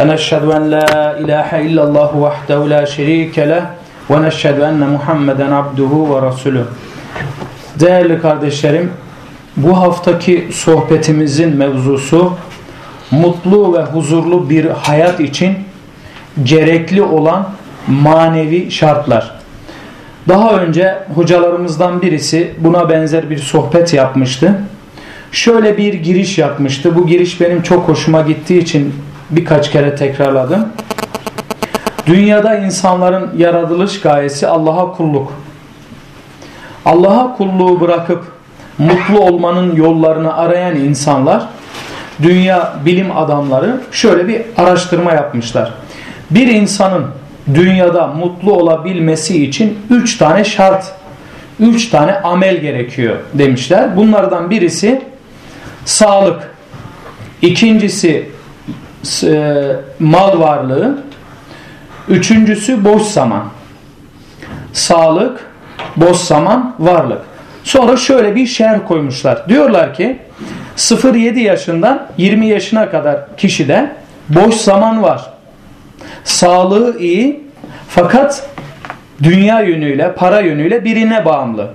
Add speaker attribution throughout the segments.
Speaker 1: ونشهد أن لا إله إلا الله وحده لا شريك له ونشهد أن Muhammeden abduhu ve rasulü. Değerli kardeşlerim, bu haftaki sohbetimizin mevzusu mutlu ve huzurlu bir hayat için gerekli olan manevi şartlar. Daha önce hocalarımızdan birisi buna benzer bir sohbet yapmıştı. Şöyle bir giriş yapmıştı. Bu giriş benim çok hoşuma gittiği için birkaç kere tekrarladım. Dünyada insanların yaratılış gayesi Allah'a kulluk. Allah'a kulluğu bırakıp mutlu olmanın yollarını arayan insanlar, dünya bilim adamları şöyle bir araştırma yapmışlar. Bir insanın dünyada mutlu olabilmesi için üç tane şart, üç tane amel gerekiyor demişler. Bunlardan birisi sağlık, ikincisi e, mal varlığı, üçüncüsü boş zaman. Sağlık, boş zaman, varlık. Sonra şöyle bir şerh koymuşlar. Diyorlar ki 0-7 yaşından 20 yaşına kadar kişide boş zaman var. Sağlığı iyi fakat dünya yönüyle, para yönüyle birine bağımlı.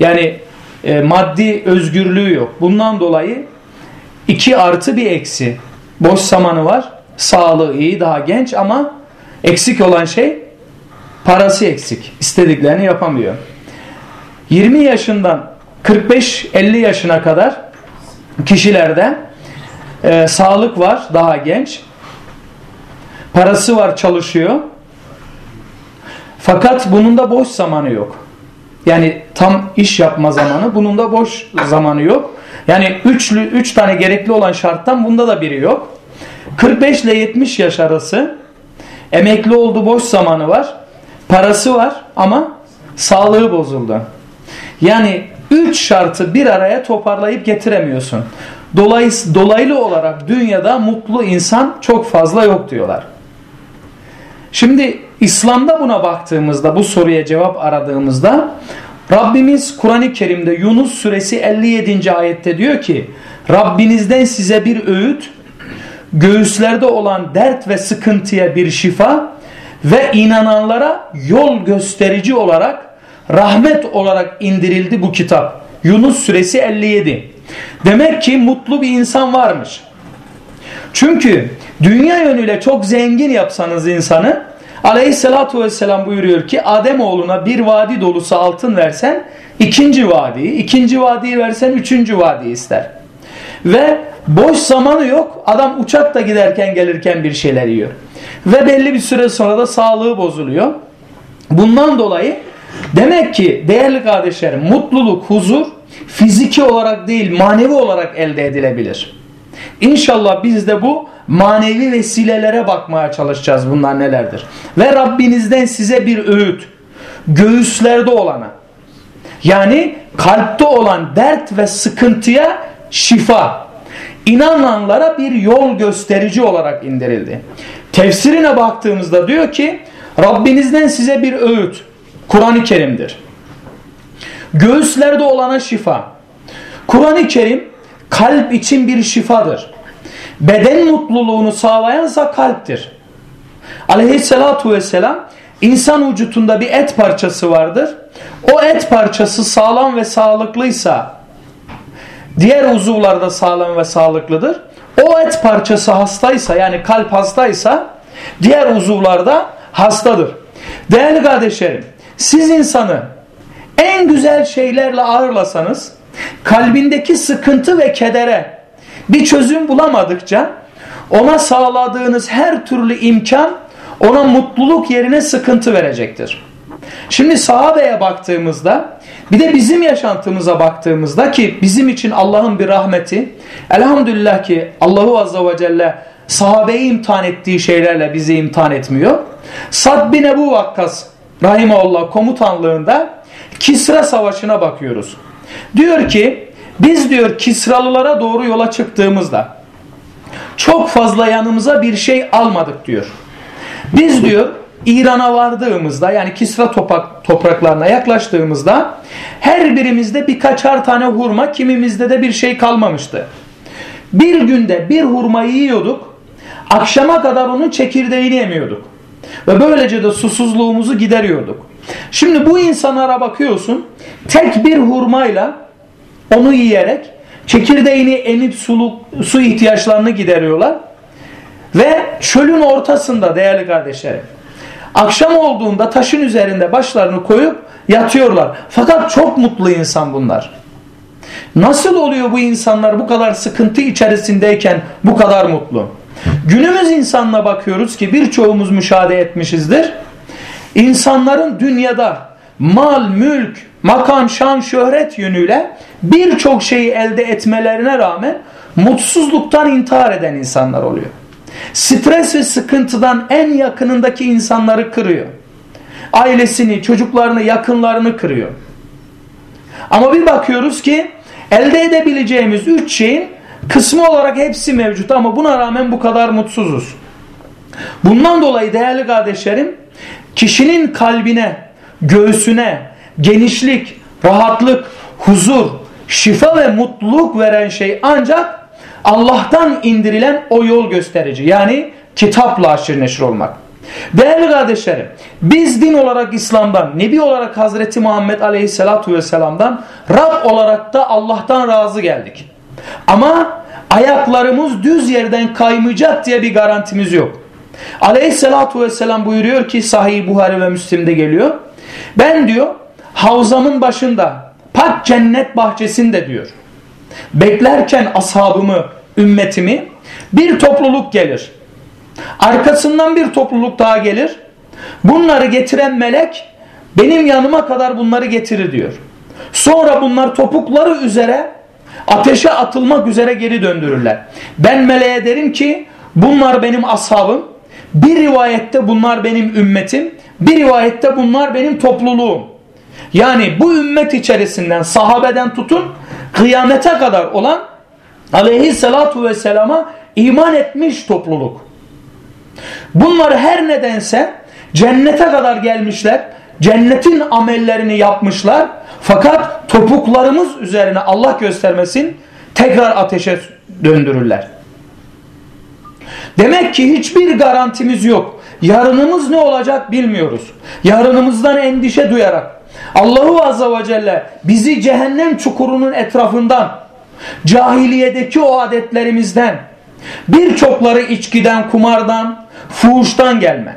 Speaker 1: Yani e, maddi özgürlüğü yok. Bundan dolayı 2 artı bir eksi. Boş zamanı var. Sağlığı iyi, daha genç ama eksik olan şey parası eksik. İstediklerini yapamıyor. 20 yaşından 45-50 yaşına kadar kişilerde e, sağlık var, daha genç. Parası var, çalışıyor. Fakat bunun da boş zamanı yok. Yani tam iş yapma zamanı, bunun da boş zamanı yok. Yani üçlü, üç tane gerekli olan şarttan bunda da biri yok. 45 ile 70 yaş arası emekli oldu boş zamanı var. Parası var ama sağlığı bozuldu. Yani üç şartı bir araya toparlayıp getiremiyorsun. Dolayıs dolaylı olarak dünyada mutlu insan çok fazla yok diyorlar. Şimdi İslam'da buna baktığımızda bu soruya cevap aradığımızda Rabbimiz Kur'an-ı Kerim'de Yunus suresi 57. ayette diyor ki Rabbinizden size bir öğüt göğüslerde olan dert ve sıkıntıya bir şifa ve inananlara yol gösterici olarak rahmet olarak indirildi bu kitap. Yunus suresi 57. Demek ki mutlu bir insan varmış. Çünkü dünya yönüyle çok zengin yapsanız insanı aleyhissalatu vesselam buyuruyor ki Adem oğluna bir vadi dolusu altın versen ikinci vadiyi, ikinci vadiyi versen üçüncü vadiyi ister. Ve boş zamanı yok adam uçakta giderken gelirken bir şeyler yiyor. Ve belli bir süre sonra da sağlığı bozuluyor. Bundan dolayı demek ki değerli kardeşlerim mutluluk, huzur fiziki olarak değil manevi olarak elde edilebilir. İnşallah biz de bu manevi vesilelere bakmaya çalışacağız bunlar nelerdir. Ve Rabbinizden size bir öğüt. Göğüslerde olana. Yani kalpte olan dert ve sıkıntıya şifa. İnananlara bir yol gösterici olarak indirildi. Tefsirine baktığımızda diyor ki Rabbinizden size bir öğüt. Kur'an-ı Kerim'dir. Göğüslerde olana şifa. Kur'an-ı Kerim kalp için bir şifadır. Beden mutluluğunu sağlayansa kalptir. Aleyhissalatu vesselam insan vücutunda bir et parçası vardır. O et parçası sağlam ve sağlıklıysa diğer uzuvlarda sağlam ve sağlıklıdır. O et parçası hastaysa yani kalp hastaysa diğer uzuvlarda hastadır. Değerli kardeşlerim siz insanı en güzel şeylerle ağırlasanız kalbindeki sıkıntı ve kedere bir çözüm bulamadıkça ona sağladığınız her türlü imkan ona mutluluk yerine sıkıntı verecektir. Şimdi sahabeye baktığımızda bir de bizim yaşantımıza baktığımızda ki bizim için Allah'ın bir rahmeti elhamdülillah ki Allahu Azze ve Celle sahabeyi imtihan ettiği şeylerle bizi imtihan etmiyor. Sad bin Ebu Vakkas Rahimullah komutanlığında Kisra Savaşı'na bakıyoruz. Diyor ki biz diyor Kisralılara doğru yola çıktığımızda çok fazla yanımıza bir şey almadık diyor. Biz diyor İran'a vardığımızda yani Kisra topak, topraklarına yaklaştığımızda her birimizde birkaçar tane hurma kimimizde de bir şey kalmamıştı. Bir günde bir hurmayı yiyorduk Akşama kadar onun çekirdeğini emiyorduk. Ve böylece de susuzluğumuzu gideriyorduk. Şimdi bu insanlara bakıyorsun tek bir hurmayla onu yiyerek çekirdeğini emip suluk, su ihtiyaçlarını gideriyorlar. Ve çölün ortasında değerli kardeşlerim. Akşam olduğunda taşın üzerinde başlarını koyup yatıyorlar. Fakat çok mutlu insan bunlar. Nasıl oluyor bu insanlar bu kadar sıkıntı içerisindeyken bu kadar mutlu? Günümüz insanına bakıyoruz ki birçoğumuz müşahede etmişizdir. İnsanların dünyada mal, mülk, makam, şan, şöhret yönüyle birçok şeyi elde etmelerine rağmen mutsuzluktan intihar eden insanlar oluyor. Stres ve sıkıntıdan en yakınındaki insanları kırıyor. Ailesini, çocuklarını, yakınlarını kırıyor. Ama bir bakıyoruz ki elde edebileceğimiz üç şeyin kısmı olarak hepsi mevcut ama buna rağmen bu kadar mutsuzuz. Bundan dolayı değerli kardeşlerim kişinin kalbine, göğsüne genişlik, rahatlık, huzur, şifa ve mutluluk veren şey ancak Allah'tan indirilen o yol gösterici. Yani kitapla aşırı neşir olmak. Değerli kardeşlerim, biz din olarak İslam'dan, Nebi olarak Hazreti Muhammed Aleyhisselatu Vesselam'dan, Rab olarak da Allah'tan razı geldik. Ama ayaklarımız düz yerden kaymayacak diye bir garantimiz yok. Aleyhisselatu Vesselam buyuruyor ki Sahih Buhari ve Müslim'de geliyor. Ben diyor havzamın başında pak cennet bahçesinde diyor. Beklerken ashabımı, ümmetimi bir topluluk gelir. Arkasından bir topluluk daha gelir. Bunları getiren melek benim yanıma kadar bunları getirir diyor. Sonra bunlar topukları üzere ateşe atılmak üzere geri döndürürler. Ben meleğe derim ki bunlar benim ashabım. Bir rivayette bunlar benim ümmetim. Bir rivayette bunlar benim topluluğum. Yani bu ümmet içerisinden sahabeden tutun kıyamete kadar olan aleyhissalatu vesselama iman etmiş topluluk. Bunlar her nedense cennete kadar gelmişler. Cennetin amellerini yapmışlar. Fakat topuklarımız üzerine Allah göstermesin tekrar ateşe döndürürler. Demek ki hiçbir garantimiz yok. Yarınımız ne olacak bilmiyoruz. Yarınımızdan endişe duyarak Allahu Azze ve Celle bizi cehennem çukurunun etrafından, cahiliyedeki o adetlerimizden, birçokları içkiden, kumardan, fuhuştan gelme.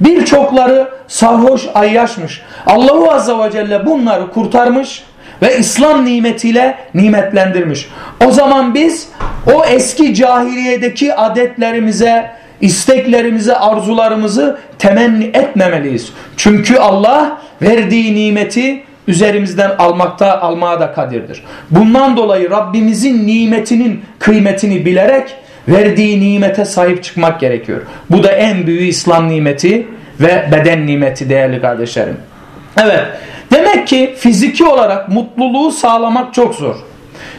Speaker 1: Birçokları sarhoş, ayyaşmış. Allahu Azze ve Celle bunları kurtarmış ve İslam nimetiyle nimetlendirmiş. O zaman biz o eski cahiliyedeki adetlerimize, isteklerimize, arzularımızı temenni etmemeliyiz. Çünkü Allah verdiği nimeti üzerimizden almakta almaya da kadirdir. Bundan dolayı Rabbimizin nimetinin kıymetini bilerek verdiği nimete sahip çıkmak gerekiyor. Bu da en büyük İslam nimeti ve beden nimeti değerli kardeşlerim. Evet. Demek ki fiziki olarak mutluluğu sağlamak çok zor.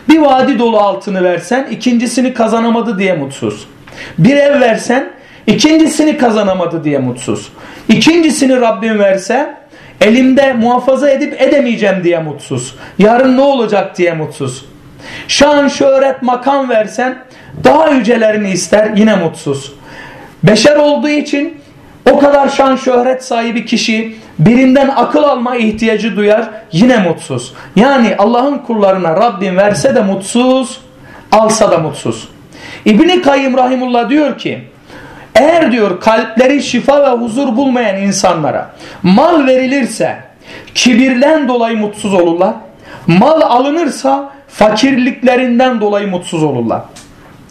Speaker 1: Bir vadi dolu altını versen ikincisini kazanamadı diye mutsuz. Bir ev versen ikincisini kazanamadı diye mutsuz. İkincisini Rabbim verse elimde muhafaza edip edemeyeceğim diye mutsuz. Yarın ne olacak diye mutsuz. Şan, şöhret, makam versen daha yücelerini ister yine mutsuz. Beşer olduğu için o kadar şan şöhret sahibi kişi birinden akıl alma ihtiyacı duyar yine mutsuz. Yani Allah'ın kullarına Rabbim verse de mutsuz, alsa da mutsuz. İbni Kayyım Rahimullah diyor ki eğer diyor kalpleri şifa ve huzur bulmayan insanlara mal verilirse kibirlen dolayı mutsuz olurlar. Mal alınırsa fakirliklerinden dolayı mutsuz olurlar.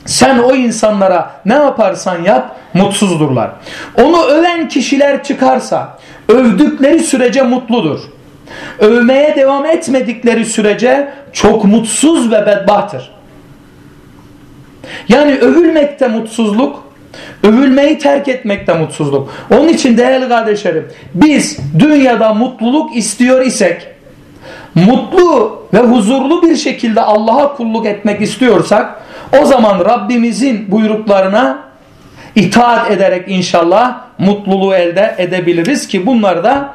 Speaker 1: Sen o insanlara ne yaparsan yap mutsuzdurlar. Onu öven kişiler çıkarsa övdükleri sürece mutludur. Övmeye devam etmedikleri sürece çok mutsuz ve bedbahtır. Yani övülmekte mutsuzluk, övülmeyi terk etmekte mutsuzluk. Onun için değerli kardeşlerim biz dünyada mutluluk istiyor isek mutlu ve huzurlu bir şekilde Allah'a kulluk etmek istiyorsak o zaman Rabbimizin buyruklarına itaat ederek inşallah mutluluğu elde edebiliriz ki bunlar da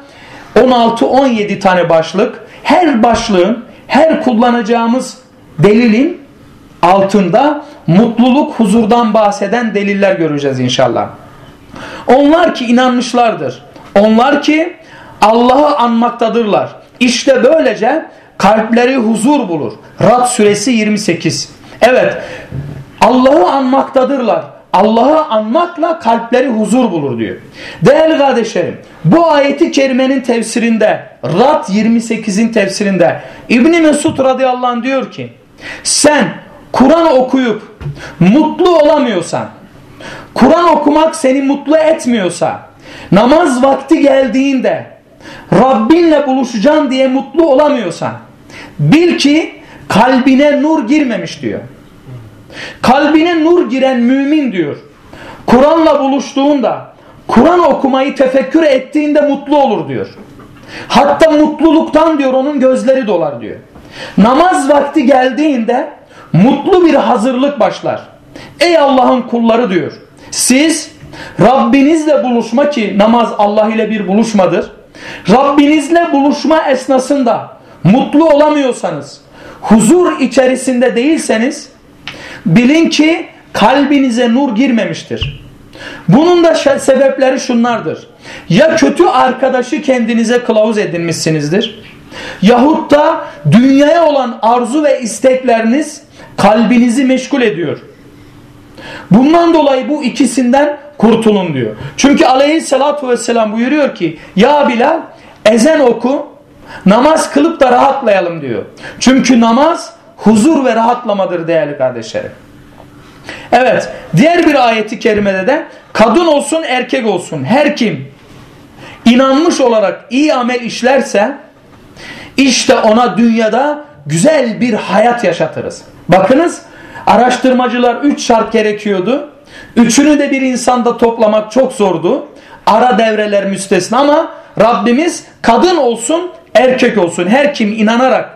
Speaker 1: 16-17 tane başlık her başlığın her kullanacağımız delilin altında mutluluk, huzurdan bahseden deliller göreceğiz inşallah. Onlar ki inanmışlardır. Onlar ki Allah'ı anmaktadırlar. İşte böylece kalpleri huzur bulur. Rad suresi 28. Evet Allah'ı anmaktadırlar. Allah'ı anmakla kalpleri huzur bulur diyor. Değerli kardeşlerim bu ayeti kerimenin tefsirinde Rad 28'in tefsirinde İbni Mesud radıyallahu anh diyor ki sen Kur'an okuyup mutlu olamıyorsan Kur'an okumak seni mutlu etmiyorsa namaz vakti geldiğinde Rabbinle buluşacaksın diye mutlu olamıyorsan bil ki kalbine nur girmemiş diyor. Kalbine nur giren mümin diyor. Kur'an'la buluştuğunda, Kur'an okumayı tefekkür ettiğinde mutlu olur diyor. Hatta mutluluktan diyor onun gözleri dolar diyor. Namaz vakti geldiğinde mutlu bir hazırlık başlar. Ey Allah'ın kulları diyor. Siz Rabbinizle buluşma ki namaz Allah ile bir buluşmadır. Rabbinizle buluşma esnasında mutlu olamıyorsanız, huzur içerisinde değilseniz bilin ki kalbinize nur girmemiştir. Bunun da sebepleri şunlardır. Ya kötü arkadaşı kendinize kılavuz edinmişsinizdir. Yahut da dünyaya olan arzu ve istekleriniz kalbinizi meşgul ediyor. Bundan dolayı bu ikisinden kurtulun diyor. Çünkü aleyhissalatu vesselam buyuruyor ki ya Bilal ezen oku namaz kılıp da rahatlayalım diyor. Çünkü namaz huzur ve rahatlamadır değerli kardeşlerim. Evet diğer bir ayeti kerimede de kadın olsun erkek olsun her kim inanmış olarak iyi amel işlerse işte ona dünyada güzel bir hayat yaşatırız. Bakınız araştırmacılar üç şart gerekiyordu. Üçünü de bir insanda toplamak çok zordu. Ara devreler müstesna ama Rabbimiz kadın olsun erkek olsun her kim inanarak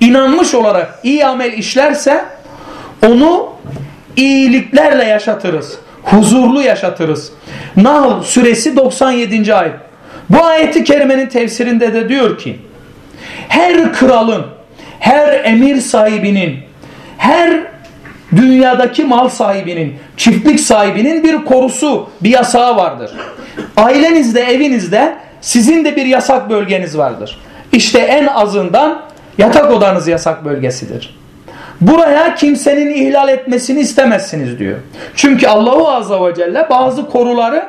Speaker 1: inanmış olarak iyi amel işlerse onu iyiliklerle yaşatırız. Huzurlu yaşatırız. Nahl suresi 97. ayet. Bu ayeti kerimenin tefsirinde de diyor ki her kralın, her emir sahibinin, her dünyadaki mal sahibinin, çiftlik sahibinin bir korusu, bir yasağı vardır. Ailenizde, evinizde sizin de bir yasak bölgeniz vardır. İşte en azından yatak odanız yasak bölgesidir. Buraya kimsenin ihlal etmesini istemezsiniz diyor. Çünkü Allahu Azze ve Celle bazı koruları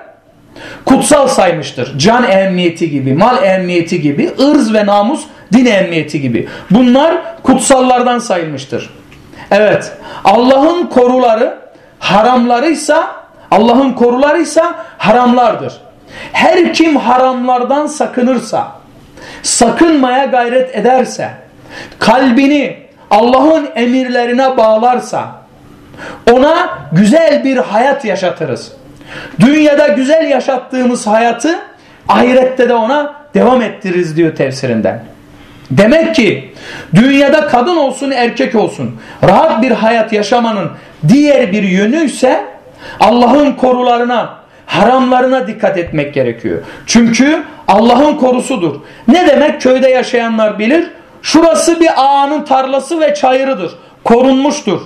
Speaker 1: kutsal saymıştır. Can ehemmiyeti gibi, mal ehemmiyeti gibi, ırz ve namus din ehemmiyeti gibi. Bunlar kutsallardan sayılmıştır. Evet. Allah'ın koruları haramlarıysa Allah'ın korularıysa haramlardır. Her kim haramlardan sakınırsa, sakınmaya gayret ederse, kalbini Allah'ın emirlerine bağlarsa, ona güzel bir hayat yaşatırız. Dünyada güzel yaşattığımız hayatı ahirette de ona devam ettiririz diyor tefsirinden. Demek ki dünyada kadın olsun erkek olsun rahat bir hayat yaşamanın diğer bir yönü ise Allah'ın korularına, haramlarına dikkat etmek gerekiyor. Çünkü Allah'ın korusudur. Ne demek köyde yaşayanlar bilir? Şurası bir ağanın tarlası ve çayırıdır. Korunmuştur.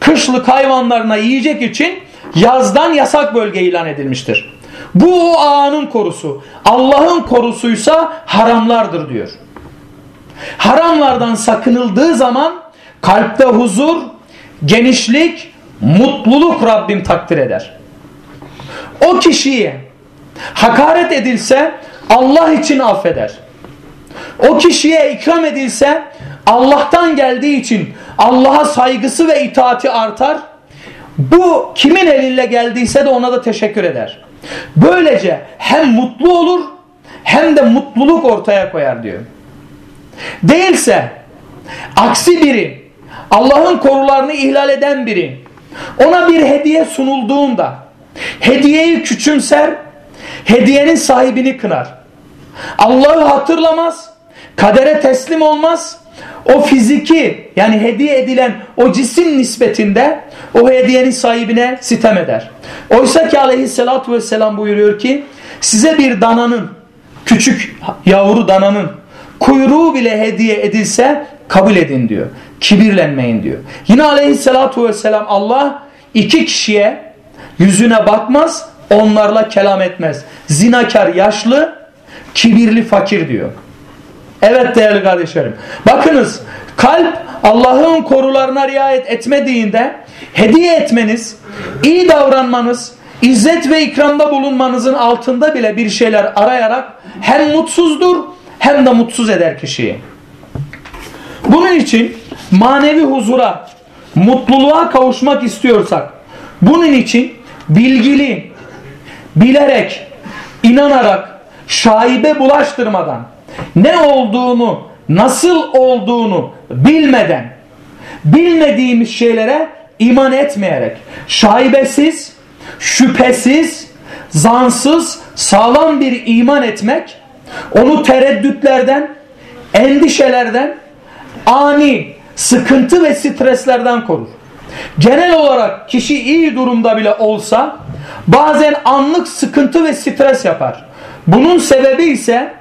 Speaker 1: Kışlık hayvanlarına yiyecek için yazdan yasak bölge ilan edilmiştir. Bu o ağanın korusu. Allah'ın korusuysa haramlardır diyor. Haramlardan sakınıldığı zaman kalpte huzur, genişlik, mutluluk Rabbim takdir eder. O kişiye hakaret edilse Allah için affeder. O kişiye ikram edilse Allah'tan geldiği için Allah'a saygısı ve itaati artar. Bu kimin eliyle geldiyse de ona da teşekkür eder. Böylece hem mutlu olur hem de mutluluk ortaya koyar diyor. Değilse aksi biri Allah'ın korularını ihlal eden biri ona bir hediye sunulduğunda hediyeyi küçümser hediyenin sahibini kınar. Allah'ı hatırlamaz kadere teslim olmaz o fiziki yani hediye edilen o cisim nispetinde o hediyenin sahibine sitem eder. Oysa ki aleyhissalatü vesselam buyuruyor ki size bir dananın küçük yavru dananın kuyruğu bile hediye edilse kabul edin diyor. Kibirlenmeyin diyor. Yine aleyhissalatu vesselam Allah iki kişiye yüzüne bakmaz, onlarla kelam etmez. Zinakar yaşlı, kibirli fakir diyor. Evet değerli kardeşlerim. Bakınız kalp Allah'ın korularına riayet etmediğinde hediye etmeniz, iyi davranmanız, izzet ve ikramda bulunmanızın altında bile bir şeyler arayarak hem mutsuzdur hem de mutsuz eder kişiyi. Bunun için manevi huzura, mutluluğa kavuşmak istiyorsak bunun için bilgili, bilerek, inanarak, şaibe bulaştırmadan ne olduğunu, nasıl olduğunu bilmeden, bilmediğimiz şeylere iman etmeyerek, şaibesiz, şüphesiz, zansız, sağlam bir iman etmek, onu tereddütlerden, endişelerden, ani sıkıntı ve streslerden korur. Genel olarak kişi iyi durumda bile olsa bazen anlık sıkıntı ve stres yapar. Bunun sebebi ise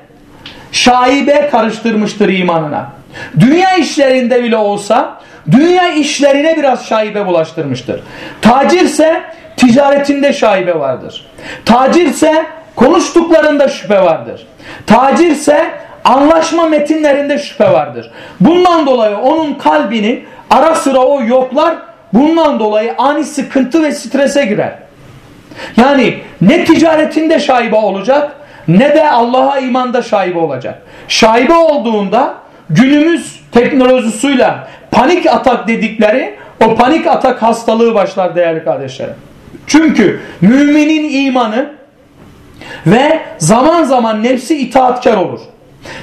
Speaker 1: şaibe karıştırmıştır imanına. Dünya işlerinde bile olsa dünya işlerine biraz şaibe bulaştırmıştır. Tacirse ticaretinde şaibe vardır. Tacirse konuştuklarında şüphe vardır. Tacirse anlaşma metinlerinde şüphe vardır. Bundan dolayı onun kalbini ara sıra o yoklar. Bundan dolayı ani sıkıntı ve strese girer. Yani ne ticaretinde şaibe olacak ne de Allah'a imanda şaibe olacak. Şaibe olduğunda günümüz teknolojisiyle panik atak dedikleri o panik atak hastalığı başlar değerli kardeşlerim. Çünkü müminin imanı ve zaman zaman nefsi itaatkar olur.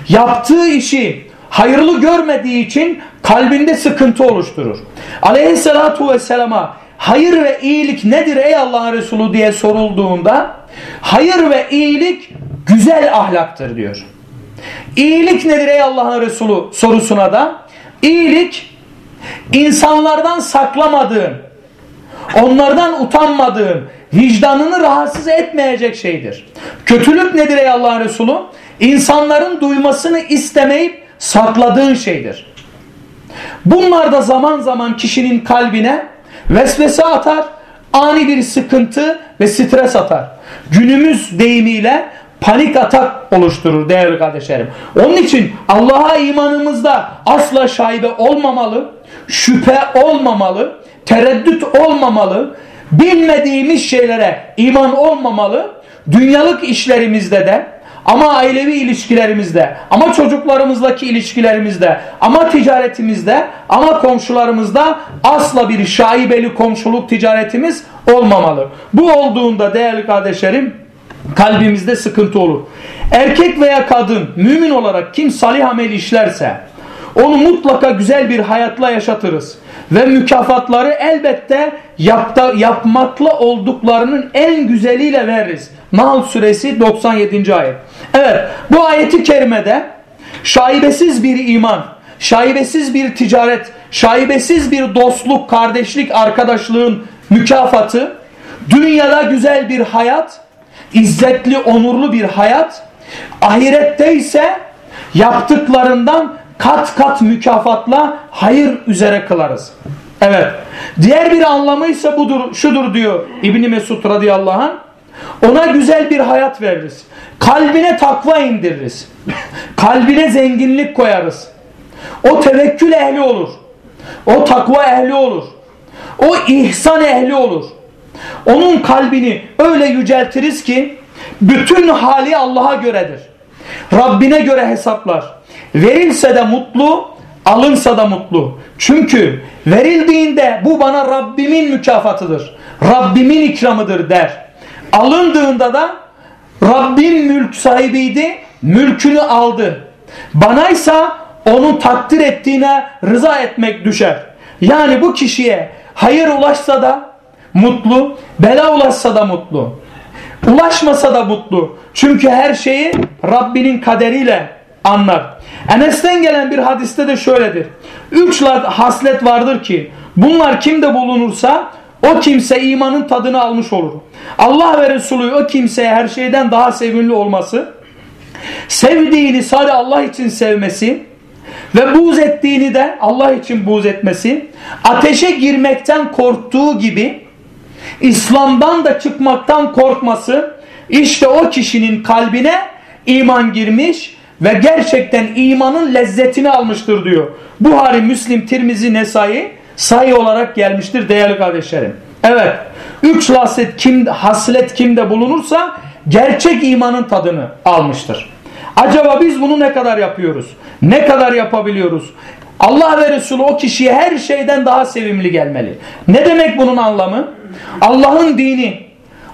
Speaker 1: Yaptığı işi hayırlı görmediği için kalbinde sıkıntı oluşturur. Aleyhissalatu vesselama hayır ve iyilik nedir ey Allah'ın Resulü diye sorulduğunda hayır ve iyilik güzel ahlaktır diyor. İyilik nedir ey Allah'ın Resulü sorusuna da iyilik insanlardan saklamadığın, onlardan utanmadığın, vicdanını rahatsız etmeyecek şeydir. Kötülük nedir ey Allah'ın Resulü? İnsanların duymasını istemeyip sakladığın şeydir. Bunlar da zaman zaman kişinin kalbine vesvese atar, ani bir sıkıntı ve stres atar. Günümüz deyimiyle panik atak oluşturur değerli kardeşlerim. Onun için Allah'a imanımızda asla şaibe olmamalı, şüphe olmamalı, tereddüt olmamalı, bilmediğimiz şeylere iman olmamalı, dünyalık işlerimizde de ama ailevi ilişkilerimizde, ama çocuklarımızdaki ilişkilerimizde, ama ticaretimizde, ama komşularımızda asla bir şaibeli komşuluk ticaretimiz olmamalı. Bu olduğunda değerli kardeşlerim kalbimizde sıkıntı olur. Erkek veya kadın mümin olarak kim salih amel işlerse onu mutlaka güzel bir hayatla yaşatırız. Ve mükafatları elbette yapta, yapmakla olduklarının en güzeliyle veririz. Nahl suresi 97. ayet. Evet bu ayeti kerimede şaibesiz bir iman, şaibesiz bir ticaret, şaibesiz bir dostluk, kardeşlik, arkadaşlığın mükafatı, dünyada güzel bir hayat, izzetli, onurlu bir hayat, ahirette ise yaptıklarından kat kat mükafatla hayır üzere kılarız. Evet. Diğer bir anlamı ise budur, şudur diyor İbni Mesud radıyallahu anh. Ona güzel bir hayat veririz. Kalbine takva indiririz. Kalbine zenginlik koyarız. O tevekkül ehli olur. O takva ehli olur. O ihsan ehli olur. Onun kalbini öyle yüceltiriz ki bütün hali Allah'a göredir. Rabbine göre hesaplar. Verilse de mutlu, alınsa da mutlu. Çünkü verildiğinde bu bana Rabbimin mükafatıdır. Rabbimin ikramıdır der. Alındığında da Rabbim mülk sahibiydi, mülkünü aldı. Banaysa onun takdir ettiğine rıza etmek düşer. Yani bu kişiye hayır ulaşsa da mutlu, bela ulaşsa da mutlu. Ulaşmasa da mutlu. Çünkü her şeyi Rabbinin kaderiyle anlar. Enes'ten gelen bir hadiste de şöyledir. Üç haslet vardır ki bunlar kimde bulunursa o kimse imanın tadını almış olur. Allah ve Resulü o kimseye her şeyden daha sevimli olması, sevdiğini sadece Allah için sevmesi, Ve buğz ettiğini de Allah için buğz etmesi, ateşe girmekten korktuğu gibi İslam'dan da çıkmaktan korkması, işte o kişinin kalbine iman girmiş ve gerçekten imanın lezzetini almıştır diyor. Buhari, Müslim, Tirmizi, Nesai sayı olarak gelmiştir değerli kardeşlerim. Evet, üç haslet, kim, haslet kimde bulunursa gerçek imanın tadını almıştır. Acaba biz bunu ne kadar yapıyoruz? Ne kadar yapabiliyoruz? Allah ve Resulü o kişiye her şeyden daha sevimli gelmeli. Ne demek bunun anlamı? Allah'ın dini,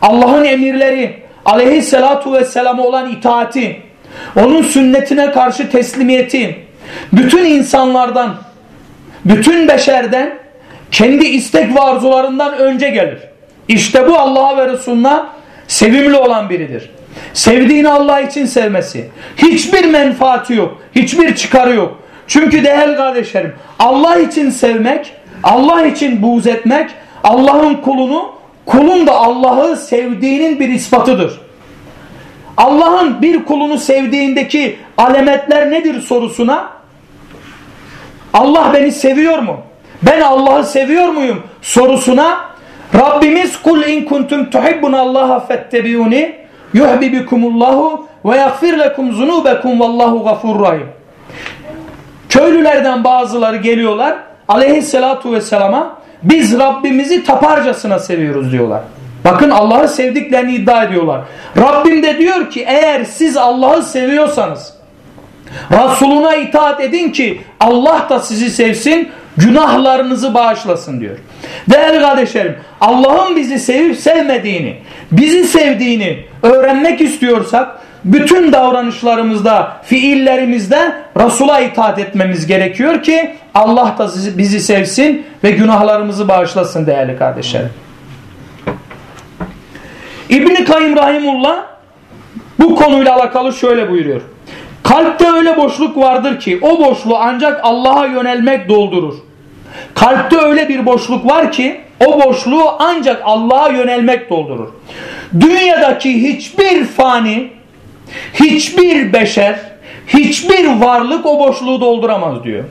Speaker 1: Allah'ın emirleri, aleyhissalatu vesselam'a olan itaati, onun sünnetine karşı teslimiyeti, bütün insanlardan, bütün beşerden, kendi istek ve arzularından önce gelir. İşte bu Allah'a ve Resulüne sevimli olan biridir. Sevdiğini Allah için sevmesi. Hiçbir menfaati yok. Hiçbir çıkarı yok. Çünkü değerli kardeşlerim Allah için sevmek, Allah için buğz etmek, Allah'ın kulunu, kulun da Allah'ı sevdiğinin bir ispatıdır. Allah'ın bir kulunu sevdiğindeki alametler nedir sorusuna Allah beni seviyor mu? Ben Allah'ı seviyor muyum? sorusuna Rabbimiz kul in kuntum tuhibbunallaha fettebiuni yuhbibikumullahu ve yaghfir lekum zunubekum vallahu gafurur rahim. Köylülerden bazıları geliyorlar aleyhissalatu vesselama biz Rabbimizi taparcasına seviyoruz diyorlar. Bakın Allah'ı sevdiklerini iddia ediyorlar. Rabbim de diyor ki eğer siz Allah'ı seviyorsanız Resuluna itaat edin ki Allah da sizi sevsin günahlarınızı bağışlasın diyor. Değerli kardeşlerim Allah'ın bizi sevip sevmediğini bizi sevdiğini öğrenmek istiyorsak bütün davranışlarımızda, fiillerimizde Resul'a itaat etmemiz gerekiyor ki Allah da bizi sevsin ve günahlarımızı bağışlasın değerli kardeşlerim. İbni Kayyum Rahimullah bu konuyla alakalı şöyle buyuruyor. Kalpte öyle boşluk vardır ki o boşluğu ancak Allah'a yönelmek doldurur. Kalpte öyle bir boşluk var ki o boşluğu ancak Allah'a yönelmek doldurur. Dünyadaki hiçbir fani, hiçbir beşer, hiçbir varlık o boşluğu dolduramaz diyor.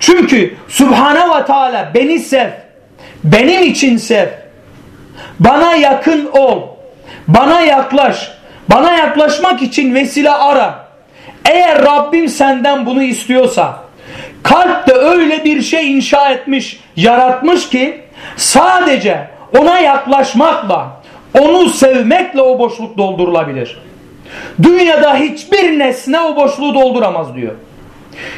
Speaker 1: Çünkü Subhanahu ve Teala beni sev, benim için sev, bana yakın ol, bana yaklaş, bana yaklaşmak için vesile ara. Eğer Rabbim senden bunu istiyorsa, kalp de öyle bir şey inşa etmiş, yaratmış ki sadece ona yaklaşmakla, onu sevmekle o boşluk doldurulabilir. Dünyada hiçbir nesne o boşluğu dolduramaz diyor.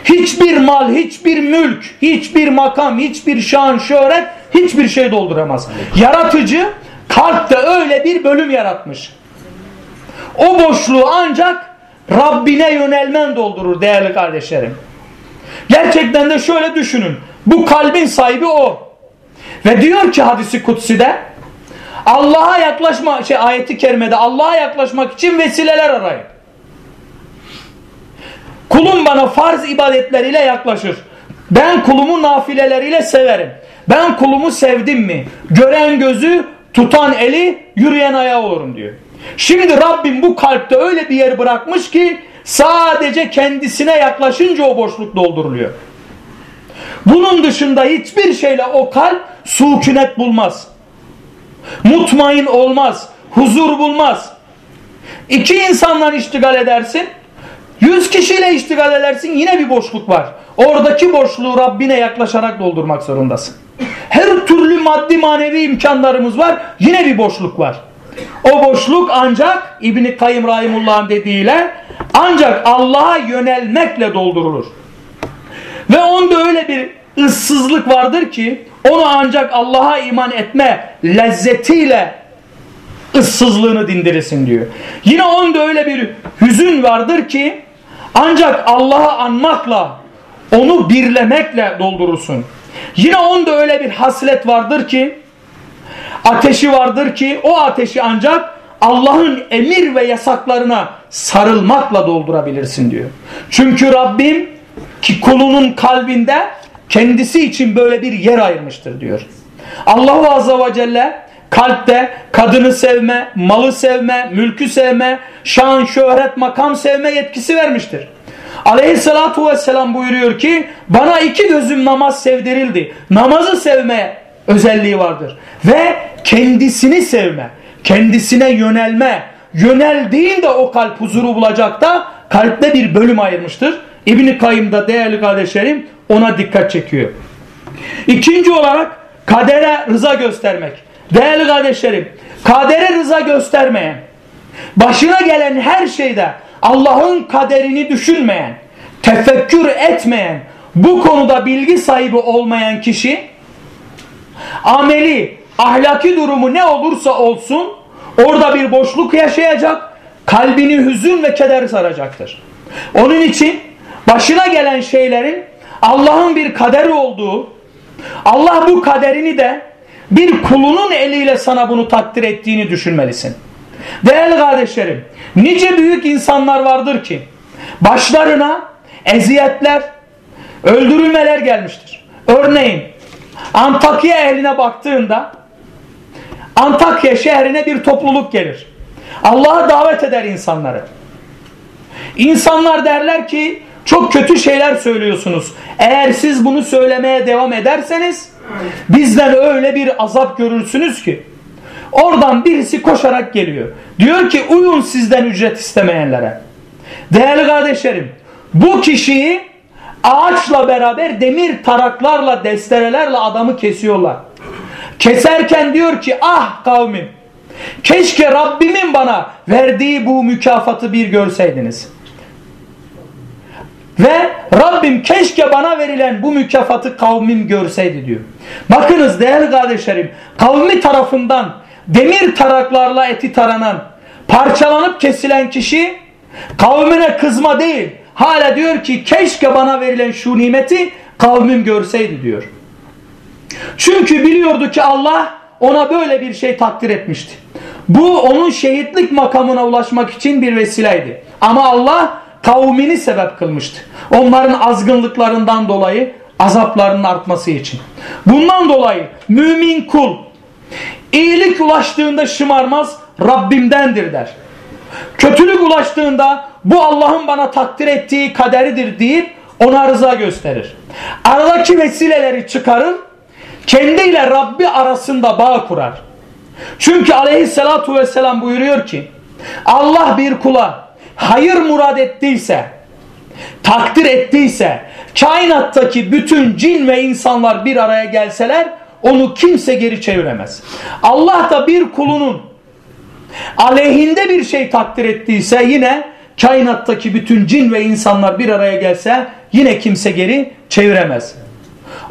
Speaker 1: Hiçbir mal, hiçbir mülk, hiçbir makam, hiçbir şan, şöhret hiçbir şey dolduramaz. Yaratıcı kalpte öyle bir bölüm yaratmış. O boşluğu ancak Rabbine yönelmen doldurur değerli kardeşlerim. Gerçekten de şöyle düşünün. Bu kalbin sahibi o. Ve diyor ki hadisi kutside Allah'a yaklaşma şey ayeti kerimede Allah'a yaklaşmak için vesileler arayın. Kulum bana farz ibadetleriyle yaklaşır. Ben kulumu nafileleriyle severim. Ben kulumu sevdim mi? Gören gözü, tutan eli, yürüyen ayağı olurum diyor. Şimdi Rabbim bu kalpte öyle bir yer bırakmış ki sadece kendisine yaklaşınca o boşluk dolduruluyor. Bunun dışında hiçbir şeyle o kalp sukunet bulmaz. Mutmain olmaz. Huzur bulmaz. İki insanla iştigal edersin. Yüz kişiyle iştigal edersin yine bir boşluk var. Oradaki boşluğu Rabbine yaklaşarak doldurmak zorundasın. Her türlü maddi manevi imkanlarımız var. Yine bir boşluk var. O boşluk ancak İbni Kayyım Rahimullah'ın dediğiyle ancak Allah'a yönelmekle doldurulur. Ve onda öyle bir ıssızlık vardır ki onu ancak Allah'a iman etme lezzetiyle ıssızlığını dindirirsin diyor. Yine onda öyle bir hüzün vardır ki ancak Allah'ı anmakla onu birlemekle doldurursun. Yine onda öyle bir haslet vardır ki ateşi vardır ki o ateşi ancak Allah'ın emir ve yasaklarına sarılmakla doldurabilirsin diyor. Çünkü Rabbim ki kulunun kalbinde kendisi için böyle bir yer ayırmıştır diyor. Allahu Azze ve Celle kalpte kadını sevme, malı sevme, mülkü sevme, şan, şöhret, makam sevme yetkisi vermiştir. Aleyhissalatu vesselam buyuruyor ki bana iki gözüm namaz sevdirildi. Namazı sevme özelliği vardır. Ve kendisini sevme, kendisine yönelme, yöneldiğinde o kalp huzuru bulacak da kalpte bir bölüm ayırmıştır. İbn-i Kayyım'da değerli kardeşlerim ona dikkat çekiyor. İkinci olarak kadere rıza göstermek. Değerli kardeşlerim kadere rıza göstermeyen, başına gelen her şeyde Allah'ın kaderini düşünmeyen, tefekkür etmeyen, bu konuda bilgi sahibi olmayan kişi ameli, ahlaki durumu ne olursa olsun orada bir boşluk yaşayacak, kalbini hüzün ve keder saracaktır. Onun için başına gelen şeylerin Allah'ın bir kaderi olduğu, Allah bu kaderini de bir kulunun eliyle sana bunu takdir ettiğini düşünmelisin. Değerli kardeşlerim, nice büyük insanlar vardır ki başlarına eziyetler, öldürülmeler gelmiştir. Örneğin Antakya ehline baktığında Antakya şehrine bir topluluk gelir. Allah'a davet eder insanları. İnsanlar derler ki çok kötü şeyler söylüyorsunuz. Eğer siz bunu söylemeye devam ederseniz bizden öyle bir azap görürsünüz ki. Oradan birisi koşarak geliyor. Diyor ki uyun sizden ücret istemeyenlere. Değerli kardeşlerim bu kişiyi ağaçla beraber demir taraklarla desterelerle adamı kesiyorlar. Keserken diyor ki ah kavmim keşke Rabbimin bana verdiği bu mükafatı bir görseydiniz. Ve Rabbim keşke bana verilen bu mükafatı kavmim görseydi diyor. Bakınız değerli kardeşlerim kavmi tarafından demir taraklarla eti taranan parçalanıp kesilen kişi kavmine kızma değil hala diyor ki keşke bana verilen şu nimeti kavmim görseydi diyor. Çünkü biliyordu ki Allah ona böyle bir şey takdir etmişti. Bu onun şehitlik makamına ulaşmak için bir vesileydi. Ama Allah kavmini sebep kılmıştı. Onların azgınlıklarından dolayı azaplarının artması için. Bundan dolayı mümin kul iyilik ulaştığında şımarmaz Rabbimdendir der. Kötülük ulaştığında bu Allah'ın bana takdir ettiği kaderidir deyip ona rıza gösterir. Aradaki vesileleri çıkarır kendiyle Rabbi arasında bağ kurar. Çünkü aleyhissalatu vesselam buyuruyor ki Allah bir kula hayır murad ettiyse takdir ettiyse kainattaki bütün cin ve insanlar bir araya gelseler onu kimse geri çeviremez. Allah da bir kulunun aleyhinde bir şey takdir ettiyse yine kainattaki bütün cin ve insanlar bir araya gelse yine kimse geri çeviremez.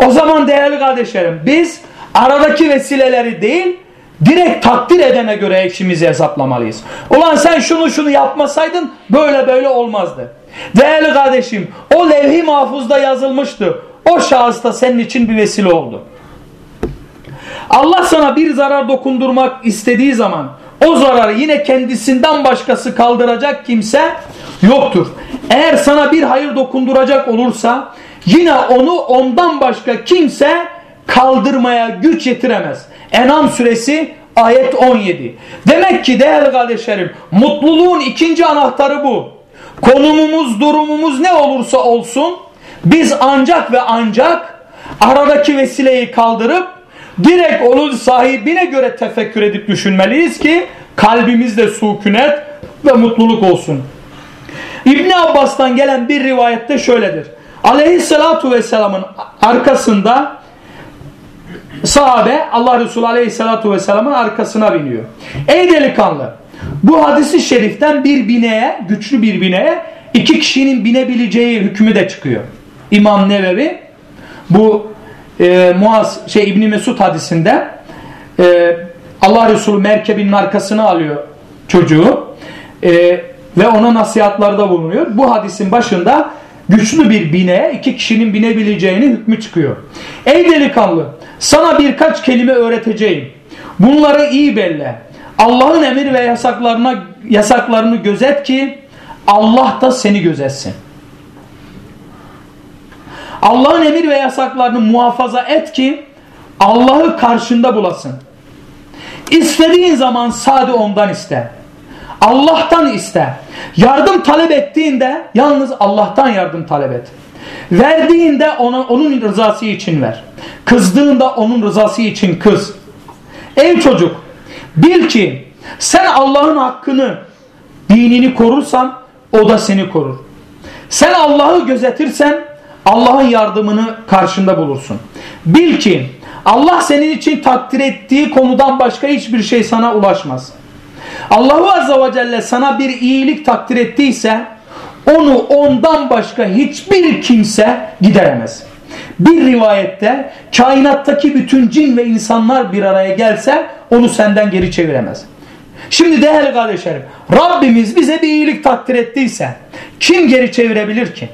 Speaker 1: O zaman değerli kardeşlerim biz aradaki vesileleri değil direkt takdir edene göre işimizi hesaplamalıyız. Ulan sen şunu şunu yapmasaydın böyle böyle olmazdı. Değerli kardeşim o levh-i mahfuzda yazılmıştı. O şahıs da senin için bir vesile oldu. Allah sana bir zarar dokundurmak istediği zaman o zararı yine kendisinden başkası kaldıracak kimse yoktur. Eğer sana bir hayır dokunduracak olursa yine onu ondan başka kimse kaldırmaya güç yetiremez. Enam suresi ayet 17. Demek ki değerli kardeşlerim mutluluğun ikinci anahtarı bu. Konumumuz durumumuz ne olursa olsun biz ancak ve ancak aradaki vesileyi kaldırıp direkt onun sahibine göre tefekkür edip düşünmeliyiz ki kalbimizde sukunet ve mutluluk olsun. İbn Abbas'tan gelen bir rivayette şöyledir. Aleyhissalatu vesselamın arkasında sahabe Allah Resulü Aleyhissalatu vesselamın arkasına biniyor. Ey delikanlı bu hadisi şeriften bir bineye güçlü bir bineye iki kişinin binebileceği hükmü de çıkıyor. İmam Nevevi bu e, Muaz şey İbn Mesud hadisinde e, Allah Resulü merkebinin arkasına alıyor çocuğu e, ve ona nasihatlarda bulunuyor. Bu hadisin başında güçlü bir bineye iki kişinin binebileceğini hükmü çıkıyor. Ey delikanlı sana birkaç kelime öğreteceğim. Bunları iyi belle. Allah'ın emir ve yasaklarına yasaklarını gözet ki Allah da seni gözetsin. Allah'ın emir ve yasaklarını muhafaza et ki Allah'ı karşında bulasın. İstediğin zaman sade ondan iste. Allah'tan iste. Yardım talep ettiğinde yalnız Allah'tan yardım talep et. Verdiğinde ona, onun rızası için ver. Kızdığında onun rızası için kız. Ey çocuk bil ki sen Allah'ın hakkını dinini korursan o da seni korur. Sen Allah'ı gözetirsen Allah'ın yardımını karşında bulursun. Bil ki Allah senin için takdir ettiği konudan başka hiçbir şey sana ulaşmaz. Allahu Azze ve Celle sana bir iyilik takdir ettiyse onu ondan başka hiçbir kimse gideremez. Bir rivayette kainattaki bütün cin ve insanlar bir araya gelse onu senden geri çeviremez. Şimdi değerli kardeşlerim Rabbimiz bize bir iyilik takdir ettiyse kim geri çevirebilir ki?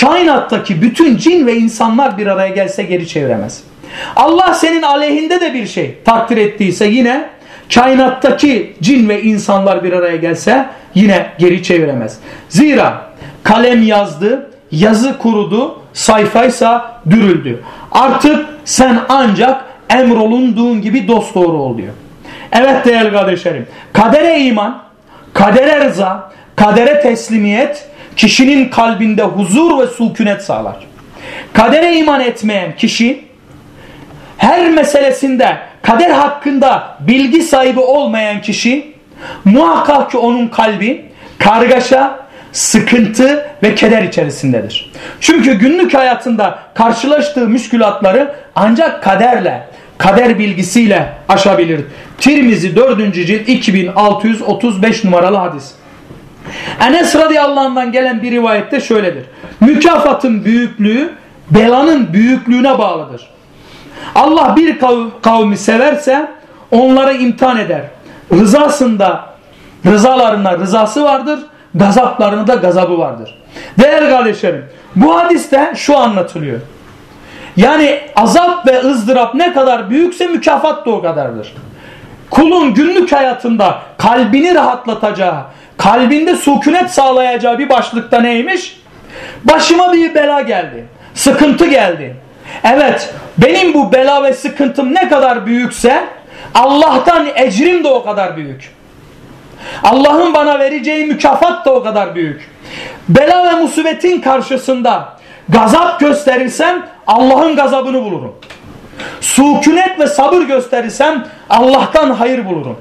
Speaker 1: Kainattaki bütün cin ve insanlar bir araya gelse geri çeviremez. Allah senin aleyhinde de bir şey takdir ettiyse yine kainattaki cin ve insanlar bir araya gelse yine geri çeviremez. Zira kalem yazdı, yazı kurudu, sayfaysa dürüldü. Artık sen ancak emrolunduğun gibi dost doğru ol diyor. Evet değerli kardeşlerim, kadere iman, kadere rıza, kadere teslimiyet kişinin kalbinde huzur ve sukunet sağlar. Kadere iman etmeyen kişi her meselesinde kader hakkında bilgi sahibi olmayan kişi muhakkak ki onun kalbi kargaşa, sıkıntı ve keder içerisindedir. Çünkü günlük hayatında karşılaştığı müşkülatları ancak kaderle, kader bilgisiyle aşabilir. Tirmizi 4. cilt 2635 numaralı hadis. Enes radıyallahu anh'dan gelen bir rivayette şöyledir. Mükafatın büyüklüğü belanın büyüklüğüne bağlıdır. Allah bir kavmi severse onları imtihan eder. Rızasında rızalarına rızası vardır. Gazaplarında da gazabı vardır. Değerli kardeşlerim bu hadiste şu anlatılıyor. Yani azap ve ızdırap ne kadar büyükse mükafat da o kadardır. Kulun günlük hayatında kalbini rahatlatacağı, kalbinde sukunet sağlayacağı bir başlıkta neymiş? Başıma bir bela geldi. Sıkıntı geldi. Evet benim bu bela ve sıkıntım ne kadar büyükse Allah'tan ecrim de o kadar büyük. Allah'ın bana vereceği mükafat da o kadar büyük. Bela ve musibetin karşısında gazap gösterirsem Allah'ın gazabını bulurum. Sukunet ve sabır gösterirsem Allah'tan hayır bulurum.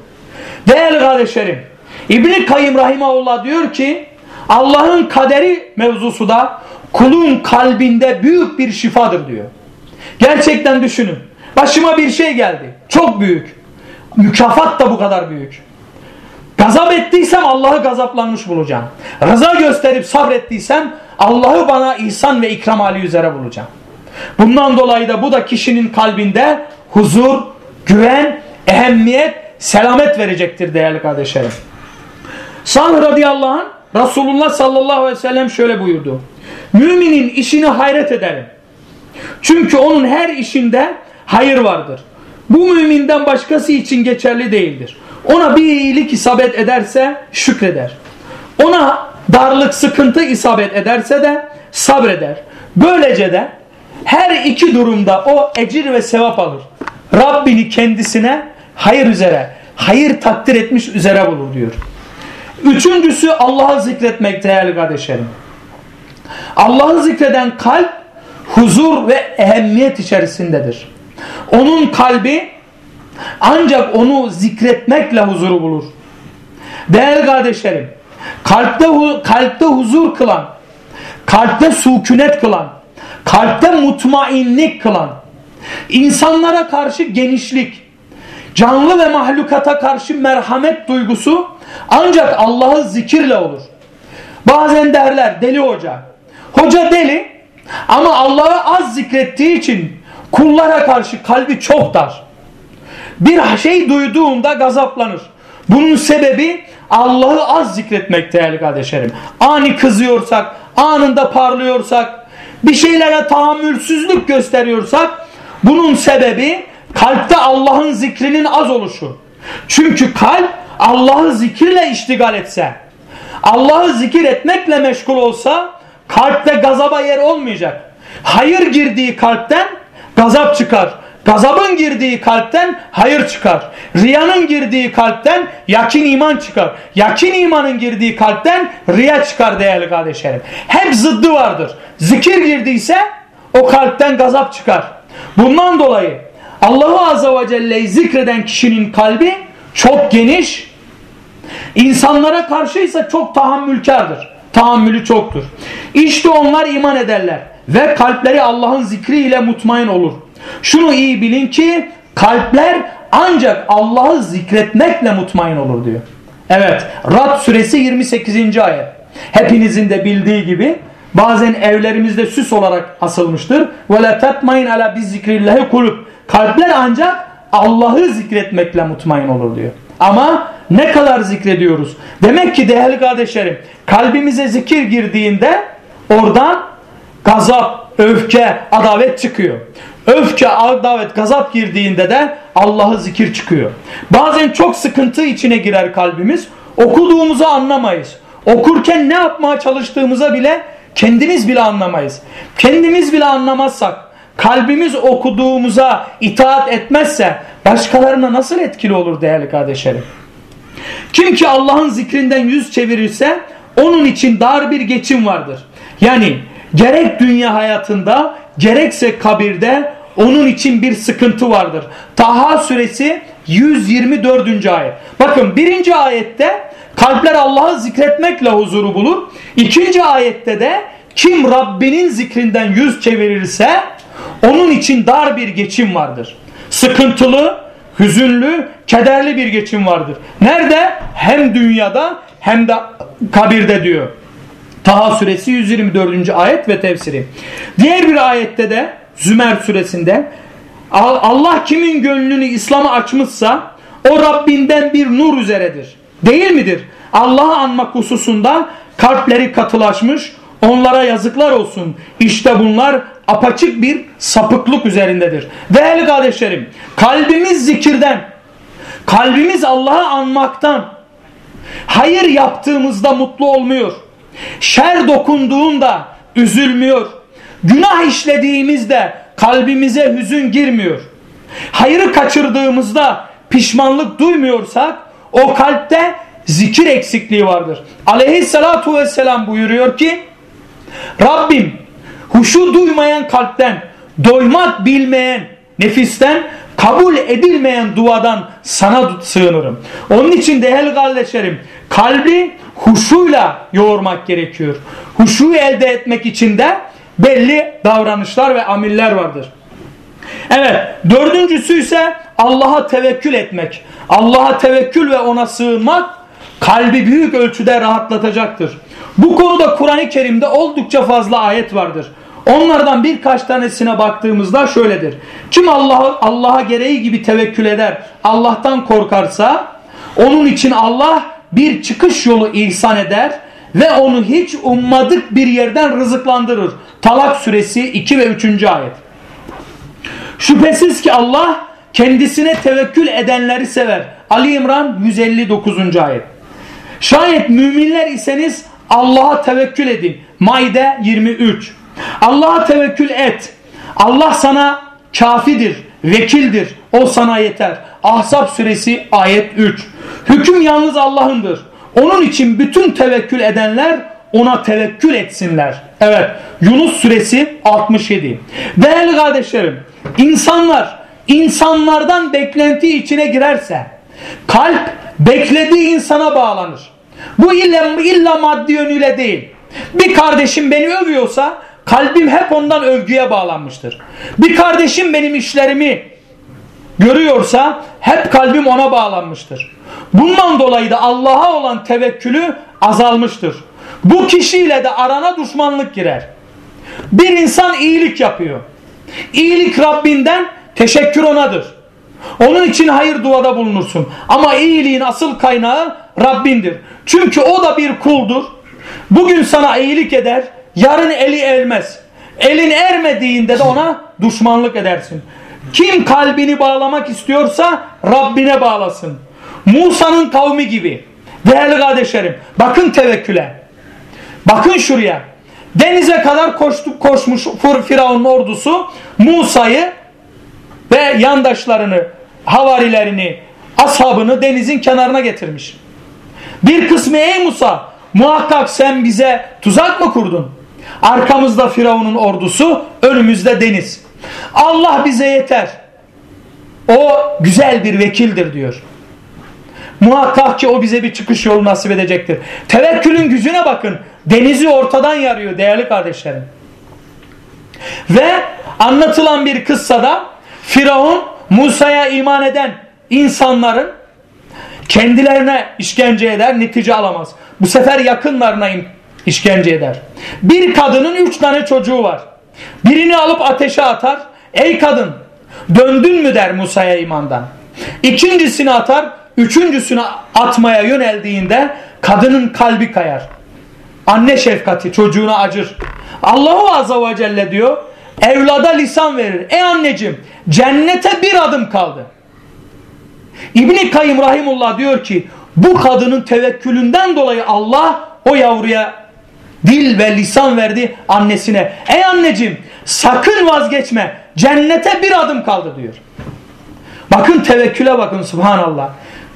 Speaker 1: Değerli kardeşlerim, İbn-i Kayyım Rahimahullah diyor ki Allah'ın kaderi mevzusu da kulun kalbinde büyük bir şifadır diyor. Gerçekten düşünün. Başıma bir şey geldi. Çok büyük. Mükafat da bu kadar büyük. Gazap ettiysem Allah'ı gazaplanmış bulacağım. Rıza gösterip sabrettiysem Allah'ı bana ihsan ve ikram hali üzere bulacağım. Bundan dolayı da bu da kişinin kalbinde huzur, güven, ehemmiyet, selamet verecektir değerli kardeşlerim. Sa'd radıyallahu anh Resulullah sallallahu aleyhi ve sellem şöyle buyurdu. Müminin işini hayret ederim. Çünkü onun her işinde hayır vardır. Bu müminden başkası için geçerli değildir. Ona bir iyilik isabet ederse şükreder. Ona darlık, sıkıntı isabet ederse de sabreder. Böylece de her iki durumda o ecir ve sevap alır. Rabbini kendisine hayır üzere, hayır takdir etmiş üzere bulur diyor. Üçüncüsü Allah'ı zikretmek değerli kardeşlerim. Allah'ı zikreden kalp huzur ve ehemmiyet içerisindedir. Onun kalbi ancak onu zikretmekle huzuru bulur. Değerli kardeşlerim, kalpte, kalpte huzur kılan, kalpte sukunet kılan, kalpte mutmainlik kılan, insanlara karşı genişlik, canlı ve mahlukata karşı merhamet duygusu ancak Allah'ı zikirle olur. Bazen derler deli hoca. Hoca deli ama Allah'ı az zikrettiği için kullara karşı kalbi çok dar. Bir şey duyduğunda gazaplanır. Bunun sebebi Allah'ı az zikretmek değerli kardeşlerim. Ani kızıyorsak, anında parlıyorsak, bir şeylere tahammülsüzlük gösteriyorsak bunun sebebi kalpte Allah'ın zikrinin az oluşu. Çünkü kalp Allah'ı zikirle iştigal etse, Allah'ı zikir etmekle meşgul olsa kalpte gazaba yer olmayacak. Hayır girdiği kalpten gazap çıkar. Gazabın girdiği kalpten hayır çıkar. Riyanın girdiği kalpten yakin iman çıkar. Yakin imanın girdiği kalpten riya çıkar değerli kardeşlerim. Hep zıddı vardır. Zikir girdiyse o kalpten gazap çıkar. Bundan dolayı Allahu Azze ve Celle'yi zikreden kişinin kalbi çok geniş, insanlara karşı ise çok tahammülkardır Tahammülü çoktur. İşte onlar iman ederler ve kalpleri Allah'ın zikriyle mutmain olur. Şunu iyi bilin ki kalpler ancak Allah'ı zikretmekle mutmain olur diyor. Evet Rad suresi 28. ayet. Hepinizin de bildiği gibi bazen evlerimizde süs olarak asılmıştır. وَلَا تَتْمَيْنْ عَلَى بِذِّكْرِ kulüp. Kalpler ancak Allah'ı zikretmekle mutmain olur diyor. Ama ne kadar zikrediyoruz? Demek ki değerli kardeşlerim kalbimize zikir girdiğinde oradan gazap, öfke, adavet çıkıyor. Öfke, adavet, gazap girdiğinde de Allah'ı zikir çıkıyor. Bazen çok sıkıntı içine girer kalbimiz. Okuduğumuzu anlamayız. Okurken ne yapmaya çalıştığımıza bile kendimiz bile anlamayız. Kendimiz bile anlamazsak, kalbimiz okuduğumuza itaat etmezse başkalarına nasıl etkili olur değerli kardeşlerim? Kim ki Allah'ın zikrinden yüz çevirirse onun için dar bir geçim vardır. Yani gerek dünya hayatında gerekse kabirde onun için bir sıkıntı vardır. Taha suresi 124. ayet. Bakın birinci ayette kalpler Allah'ı zikretmekle huzuru bulur. İkinci ayette de kim Rabbinin zikrinden yüz çevirirse onun için dar bir geçim vardır. Sıkıntılı, hüzünlü, kederli bir geçim vardır. Nerede? Hem dünyada hem de kabirde diyor. Taha suresi 124. ayet ve tefsiri. Diğer bir ayette de Zümer suresinde Allah kimin gönlünü İslam'a açmışsa o Rabbinden bir nur üzeredir. Değil midir? Allah'ı anmak hususunda kalpleri katılaşmış onlara yazıklar olsun. İşte bunlar apaçık bir sapıklık üzerindedir. Değerli kardeşlerim kalbimiz zikirden kalbimiz Allah'ı anmaktan hayır yaptığımızda mutlu olmuyor. Şer dokunduğunda üzülmüyor. Günah işlediğimizde kalbimize hüzün girmiyor. Hayırı kaçırdığımızda pişmanlık duymuyorsak o kalpte zikir eksikliği vardır. Aleyhissalatu vesselam buyuruyor ki Rabbim huşu duymayan kalpten, doymak bilmeyen nefisten, kabul edilmeyen duadan sana sığınırım. Onun için değerli kardeşlerim kalbi huşuyla yoğurmak gerekiyor. Huşuyu elde etmek için de belli davranışlar ve amiller vardır. Evet dördüncüsü ise Allah'a tevekkül etmek. Allah'a tevekkül ve ona sığınmak kalbi büyük ölçüde rahatlatacaktır. Bu konuda Kur'an-ı Kerim'de oldukça fazla ayet vardır. Onlardan birkaç tanesine baktığımızda şöyledir. Kim Allah'a Allah'a gereği gibi tevekkül eder, Allah'tan korkarsa onun için Allah bir çıkış yolu ihsan eder ve onu hiç ummadık bir yerden rızıklandırır. Talak suresi 2 ve 3. ayet. Şüphesiz ki Allah kendisine tevekkül edenleri sever. Ali İmran 159. ayet. Şayet müminler iseniz Allah'a tevekkül edin. Maide 23. Allah'a tevekkül et. Allah sana kafidir, vekildir. O sana yeter. Ahzab suresi ayet 3. Hüküm yalnız Allah'ındır. Onun için bütün tevekkül edenler ona tevekkül etsinler. Evet Yunus suresi 67. Değerli kardeşlerim insanlar insanlardan beklenti içine girerse kalp beklediği insana bağlanır. Bu illa, illa maddi yönüyle değil. Bir kardeşim beni övüyorsa kalbim hep ondan övgüye bağlanmıştır. Bir kardeşim benim işlerimi görüyorsa hep kalbim ona bağlanmıştır. Bundan dolayı da Allah'a olan tevekkülü azalmıştır. Bu kişiyle de arana düşmanlık girer. Bir insan iyilik yapıyor. İyilik Rabbinden teşekkür onadır. Onun için hayır duada bulunursun. Ama iyiliğin asıl kaynağı Rabbindir. Çünkü o da bir kuldur. Bugün sana iyilik eder, yarın eli ermez. Elin ermediğinde de ona düşmanlık edersin. Kim kalbini bağlamak istiyorsa Rabbine bağlasın. Musa'nın kavmi gibi. Değerli kardeşlerim bakın tevekküle. Bakın şuraya. Denize kadar koştu, koşmuş Firavun'un ordusu Musa'yı ve yandaşlarını, havarilerini, ashabını denizin kenarına getirmiş. Bir kısmı ey Musa muhakkak sen bize tuzak mı kurdun? Arkamızda Firavun'un ordusu, önümüzde deniz. Allah bize yeter. O güzel bir vekildir diyor. Muhakkak ki o bize bir çıkış yolu nasip edecektir. Tevekkülün gücüne bakın. Denizi ortadan yarıyor değerli kardeşlerim. Ve anlatılan bir kıssada Firavun Musa'ya iman eden insanların kendilerine işkence eder, netice alamaz. Bu sefer yakınlarına işkence eder. Bir kadının üç tane çocuğu var. Birini alıp ateşe atar. Ey kadın döndün mü der Musa'ya imandan. İkincisini atar. Üçüncüsünü atmaya yöneldiğinde kadının kalbi kayar. Anne şefkati çocuğuna acır. Allahu Azze ve Celle diyor evlada lisan verir. Ey anneciğim cennete bir adım kaldı. İbni Kayyım Rahimullah diyor ki bu kadının tevekkülünden dolayı Allah o yavruya dil ve lisan verdi annesine. Ey anneciğim sakın vazgeçme cennete bir adım kaldı diyor. Bakın tevekküle bakın subhanallah.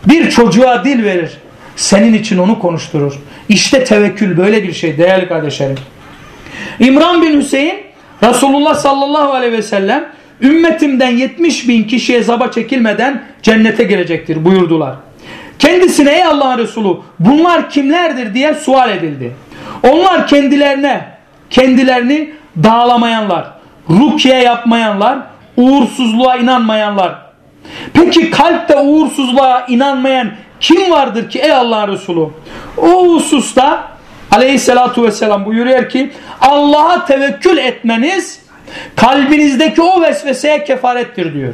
Speaker 1: Bir çocuğa dil verir. Senin için onu konuşturur. İşte tevekkül böyle bir şey değerli kardeşlerim. İmran bin Hüseyin Resulullah sallallahu aleyhi ve sellem ümmetimden 70 bin kişiye zaba çekilmeden cennete gelecektir buyurdular. Kendisine ey Allah'ın Resulü bunlar kimlerdir diye sual edildi. Onlar kendilerine kendilerini dağlamayanlar, rukiye yapmayanlar, uğursuzluğa inanmayanlar. Peki kalpte uğursuzluğa inanmayan kim vardır ki ey Allah'ın Resulü? O hususta aleyhissalatu vesselam buyuruyor ki Allah'a tevekkül etmeniz kalbinizdeki o vesveseye kefarettir diyor.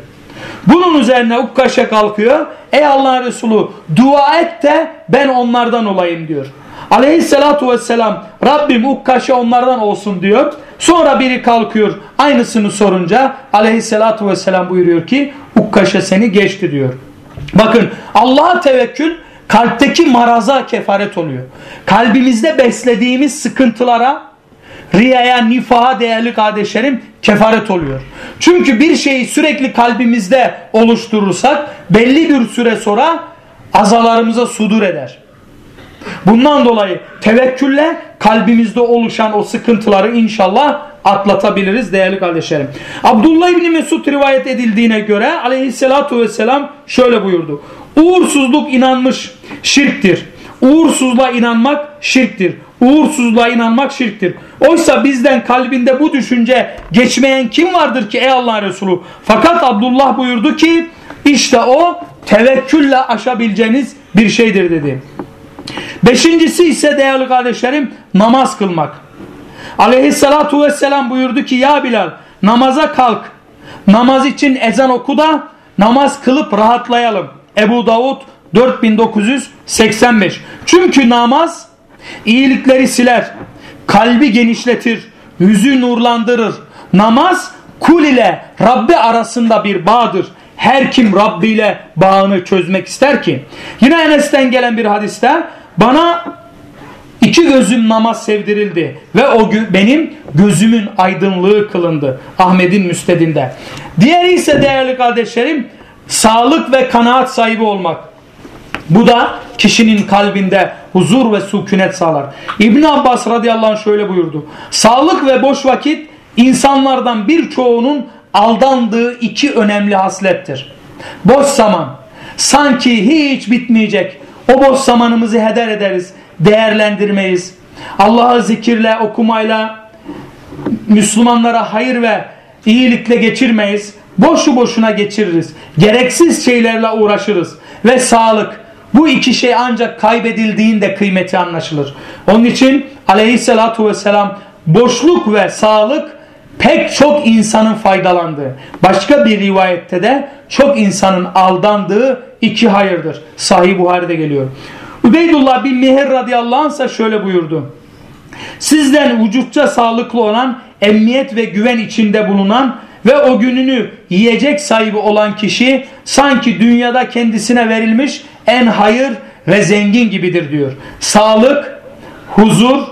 Speaker 1: Bunun üzerine Ukkaş'a kalkıyor. Ey Allah'ın Resulü dua et de ben onlardan olayım diyor. Aleyhissalatu vesselam Rabbim Ukkaş'a onlardan olsun diyor. Sonra biri kalkıyor aynısını sorunca aleyhissalatu vesselam buyuruyor ki Ukkaş'a seni geçti diyor. Bakın Allah'a tevekkül kalpteki maraza kefaret oluyor. Kalbimizde beslediğimiz sıkıntılara, riyaya, nifaha değerli kardeşlerim kefaret oluyor. Çünkü bir şeyi sürekli kalbimizde oluşturursak belli bir süre sonra azalarımıza sudur eder. Bundan dolayı tevekkülle kalbimizde oluşan o sıkıntıları inşallah atlatabiliriz değerli kardeşlerim. Abdullah İbni Mesud rivayet edildiğine göre aleyhissalatu vesselam şöyle buyurdu. Uğursuzluk inanmış şirktir. Uğursuzluğa inanmak şirktir. Uğursuzluğa inanmak şirktir. Oysa bizden kalbinde bu düşünce geçmeyen kim vardır ki ey Allah Resulü? Fakat Abdullah buyurdu ki işte o tevekkülle aşabileceğiniz bir şeydir dedi. Beşincisi ise değerli kardeşlerim namaz kılmak. Aleyhissalatu vesselam buyurdu ki ya Bilal namaza kalk. Namaz için ezan oku da namaz kılıp rahatlayalım. Ebu Davud 4985. Çünkü namaz iyilikleri siler, kalbi genişletir, yüzü nurlandırır. Namaz kul ile Rabbi arasında bir bağdır. Her kim Rabbi ile bağını çözmek ister ki. Yine Enes'ten gelen bir hadiste bana iki gözüm namaz sevdirildi ve o benim gözümün aydınlığı kılındı. Ahmet'in müstedinde. Diğeri ise değerli kardeşlerim sağlık ve kanaat sahibi olmak. Bu da kişinin kalbinde huzur ve sükunet sağlar. İbn Abbas radıyallahu anh şöyle buyurdu. Sağlık ve boş vakit insanlardan birçoğunun aldandığı iki önemli haslettir. Boş zaman sanki hiç bitmeyecek. O boş zamanımızı heder ederiz, değerlendirmeyiz. Allah'ı zikirle, okumayla, Müslümanlara hayır ve iyilikle geçirmeyiz. Boşu boşuna geçiririz. Gereksiz şeylerle uğraşırız. Ve sağlık. Bu iki şey ancak kaybedildiğinde kıymeti anlaşılır. Onun için aleyhissalatu vesselam boşluk ve sağlık pek çok insanın faydalandığı. Başka bir rivayette de çok insanın aldandığı iki hayırdır. Sahih Buhari'de geliyor. Übeydullah bin Mihir radıyallahu anh şöyle buyurdu. Sizden vücutça sağlıklı olan, emniyet ve güven içinde bulunan ve o gününü yiyecek sahibi olan kişi sanki dünyada kendisine verilmiş en hayır ve zengin gibidir diyor. Sağlık, huzur,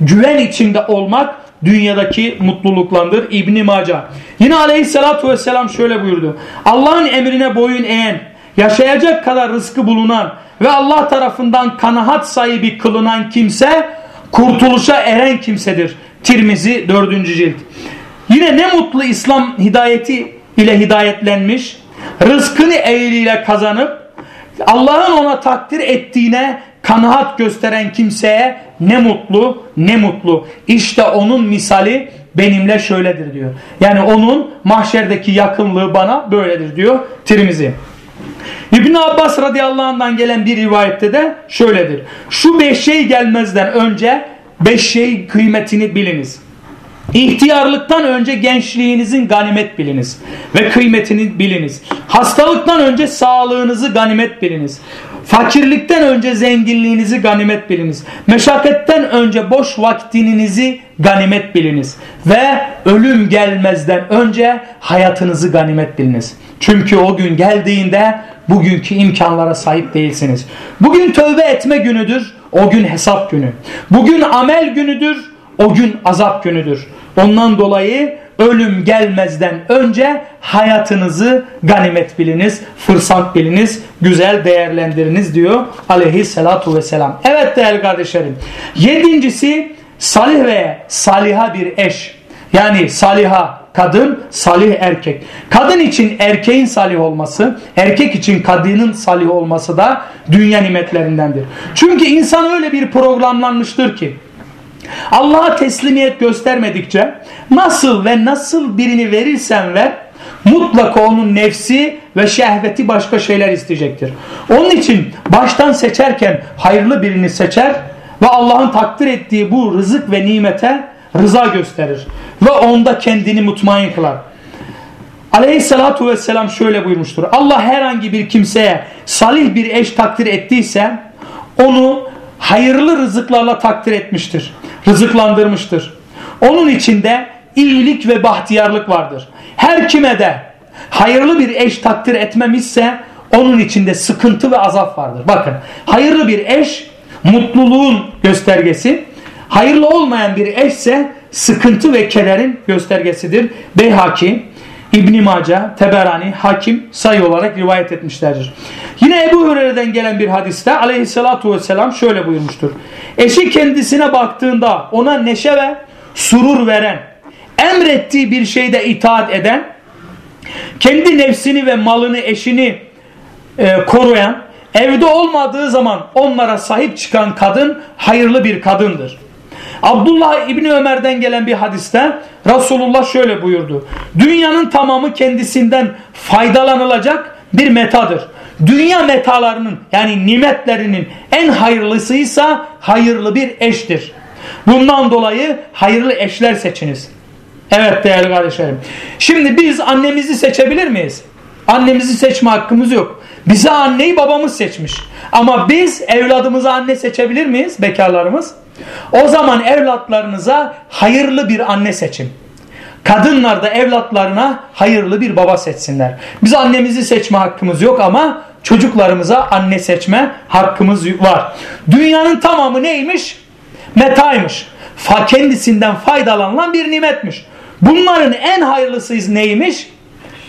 Speaker 1: güven içinde olmak dünyadaki mutluluklandır. İbn Maca. Yine aleyhissalatu vesselam şöyle buyurdu. Allah'ın emrine boyun eğen, yaşayacak kadar rızkı bulunan ve Allah tarafından kanahat sahibi kılınan kimse kurtuluşa eren kimsedir. Tirmizi 4. cilt. Yine ne mutlu İslam hidayeti ile hidayetlenmiş, rızkını eğriyle kazanıp Allah'ın ona takdir ettiğine kanaat gösteren kimseye ne mutlu ne mutlu. İşte onun misali benimle şöyledir diyor. Yani onun mahşerdeki yakınlığı bana böyledir diyor Tirmizi. İbn Abbas radıyallahu anh'dan gelen bir rivayette de şöyledir. Şu beş şey gelmezden önce beş şey kıymetini biliniz. İhtiyarlıktan önce gençliğinizin ganimet biliniz ve kıymetini biliniz. Hastalıktan önce sağlığınızı ganimet biliniz. Fakirlikten önce zenginliğinizi ganimet biliniz. Meşakkatten önce boş vaktinizi ganimet biliniz. Ve ölüm gelmezden önce hayatınızı ganimet biliniz. Çünkü o gün geldiğinde bugünkü imkanlara sahip değilsiniz. Bugün tövbe etme günüdür, o gün hesap günü. Bugün amel günüdür, o gün azap günüdür. Ondan dolayı ölüm gelmezden önce hayatınızı ganimet biliniz, fırsat biliniz, güzel değerlendiriniz diyor aleyhissalatu vesselam. Evet değerli kardeşlerim. Yedincisi salih ve saliha bir eş. Yani saliha kadın, salih erkek. Kadın için erkeğin salih olması, erkek için kadının salih olması da dünya nimetlerindendir. Çünkü insan öyle bir programlanmıştır ki Allah'a teslimiyet göstermedikçe nasıl ve nasıl birini verirsen ver mutlaka onun nefsi ve şehveti başka şeyler isteyecektir. Onun için baştan seçerken hayırlı birini seçer ve Allah'ın takdir ettiği bu rızık ve nimete rıza gösterir. Ve onda kendini mutmain kılar. Aleyhissalatu vesselam şöyle buyurmuştur. Allah herhangi bir kimseye salih bir eş takdir ettiyse onu hayırlı rızıklarla takdir etmiştir rızıklandırmıştır. Onun içinde iyilik ve bahtiyarlık vardır. Her kime de hayırlı bir eş takdir etmemişse onun içinde sıkıntı ve azap vardır. Bakın hayırlı bir eş mutluluğun göstergesi, hayırlı olmayan bir eşse sıkıntı ve kederin göstergesidir. Beyhaki, İbn-i Maca, Teberani, Hakim sayı olarak rivayet etmişlerdir. Yine Ebu Hureyre'den gelen bir hadiste aleyhissalatu vesselam şöyle buyurmuştur. Eşi kendisine baktığında ona neşe ve surur veren, emrettiği bir şeyde itaat eden, kendi nefsini ve malını eşini e, koruyan, evde olmadığı zaman onlara sahip çıkan kadın hayırlı bir kadındır. Abdullah İbni Ömer'den gelen bir hadiste Resulullah şöyle buyurdu. Dünyanın tamamı kendisinden faydalanılacak bir metadır. Dünya metalarının yani nimetlerinin en hayırlısıysa hayırlı bir eştir. Bundan dolayı hayırlı eşler seçiniz. Evet değerli kardeşlerim. Şimdi biz annemizi seçebilir miyiz? Annemizi seçme hakkımız yok. Bize anneyi babamız seçmiş. Ama biz evladımıza anne seçebilir miyiz bekarlarımız? O zaman evlatlarınıza hayırlı bir anne seçin. Kadınlar da evlatlarına hayırlı bir baba seçsinler. Biz annemizi seçme hakkımız yok ama çocuklarımıza anne seçme hakkımız var. Dünyanın tamamı neymiş? Metaymış. Fa kendisinden faydalanılan bir nimetmiş. Bunların en hayırlısı neymiş?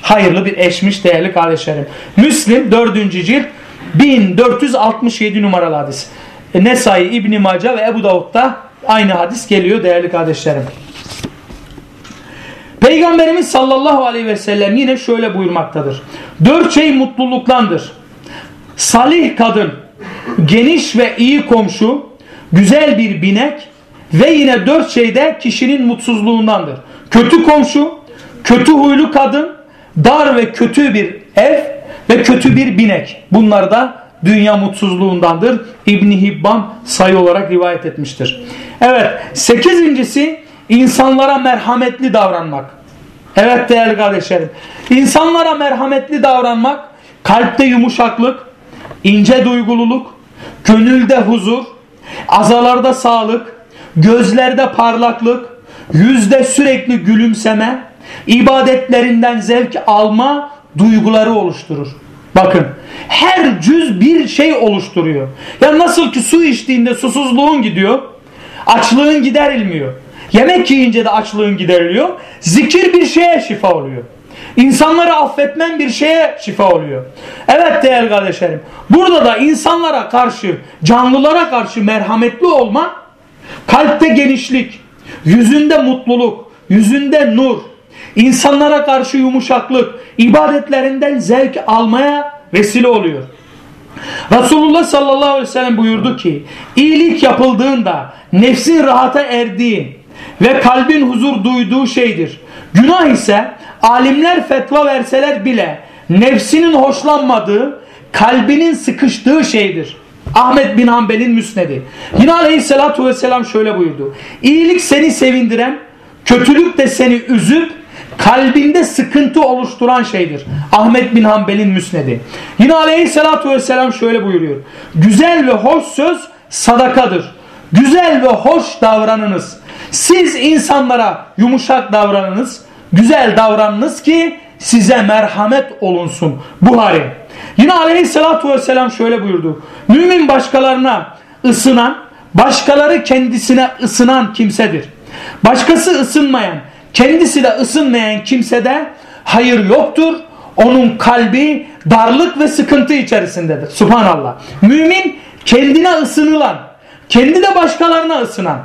Speaker 1: Hayırlı bir eşmiş değerli kardeşlerim. Müslim 4. cilt 1467 numaralı hadis. E, Nesai, İbn Mace ve Ebu Davud'da aynı hadis geliyor değerli kardeşlerim. Peygamberimiz sallallahu aleyhi ve sellem yine şöyle buyurmaktadır. Dört şey mutluluklandır. Salih kadın, geniş ve iyi komşu, güzel bir binek ve yine dört şey de kişinin mutsuzluğundandır. Kötü komşu, kötü huylu kadın, dar ve kötü bir ev ve kötü bir binek. Bunlar da dünya mutsuzluğundandır. İbni Hibban sayı olarak rivayet etmiştir. Evet sekizincisi insanlara merhametli davranmak. Evet değerli kardeşlerim. İnsanlara merhametli davranmak kalpte yumuşaklık, ince duygululuk, gönülde huzur, azalarda sağlık, gözlerde parlaklık, yüzde sürekli gülümseme, ibadetlerinden zevk alma duyguları oluşturur. Bakın her cüz bir şey oluşturuyor. Ya nasıl ki su içtiğinde susuzluğun gidiyor, açlığın giderilmiyor. Yemek yiyince de açlığın gideriliyor. Zikir bir şeye şifa oluyor. İnsanları affetmen bir şeye şifa oluyor. Evet değerli kardeşlerim. Burada da insanlara karşı, canlılara karşı merhametli olma, kalpte genişlik, yüzünde mutluluk, yüzünde nur, insanlara karşı yumuşaklık, ibadetlerinden zevk almaya vesile oluyor. Resulullah sallallahu aleyhi ve sellem buyurdu ki iyilik yapıldığında nefsin rahata erdiği ve kalbin huzur duyduğu şeydir. Günah ise alimler fetva verseler bile nefsinin hoşlanmadığı, kalbinin sıkıştığı şeydir. Ahmet bin Hanbel'in müsnedi. Yine aleyhissalatu vesselam şöyle buyurdu. İyilik seni sevindiren, kötülük de seni üzüp kalbinde sıkıntı oluşturan şeydir. Ahmet bin Hanbel'in müsnedi. Yine aleyhissalatu vesselam şöyle buyuruyor. Güzel ve hoş söz sadakadır. Güzel ve hoş davranınız. Siz insanlara yumuşak davranınız, güzel davranınız ki size merhamet olunsun. Buhari. Yine aleyhissalatu vesselam şöyle buyurdu. Mümin başkalarına ısınan, başkaları kendisine ısınan kimsedir. Başkası ısınmayan, kendisi de ısınmayan kimsede hayır yoktur. Onun kalbi darlık ve sıkıntı içerisindedir. Subhanallah. Mümin kendine ısınılan, kendi de başkalarına ısınan.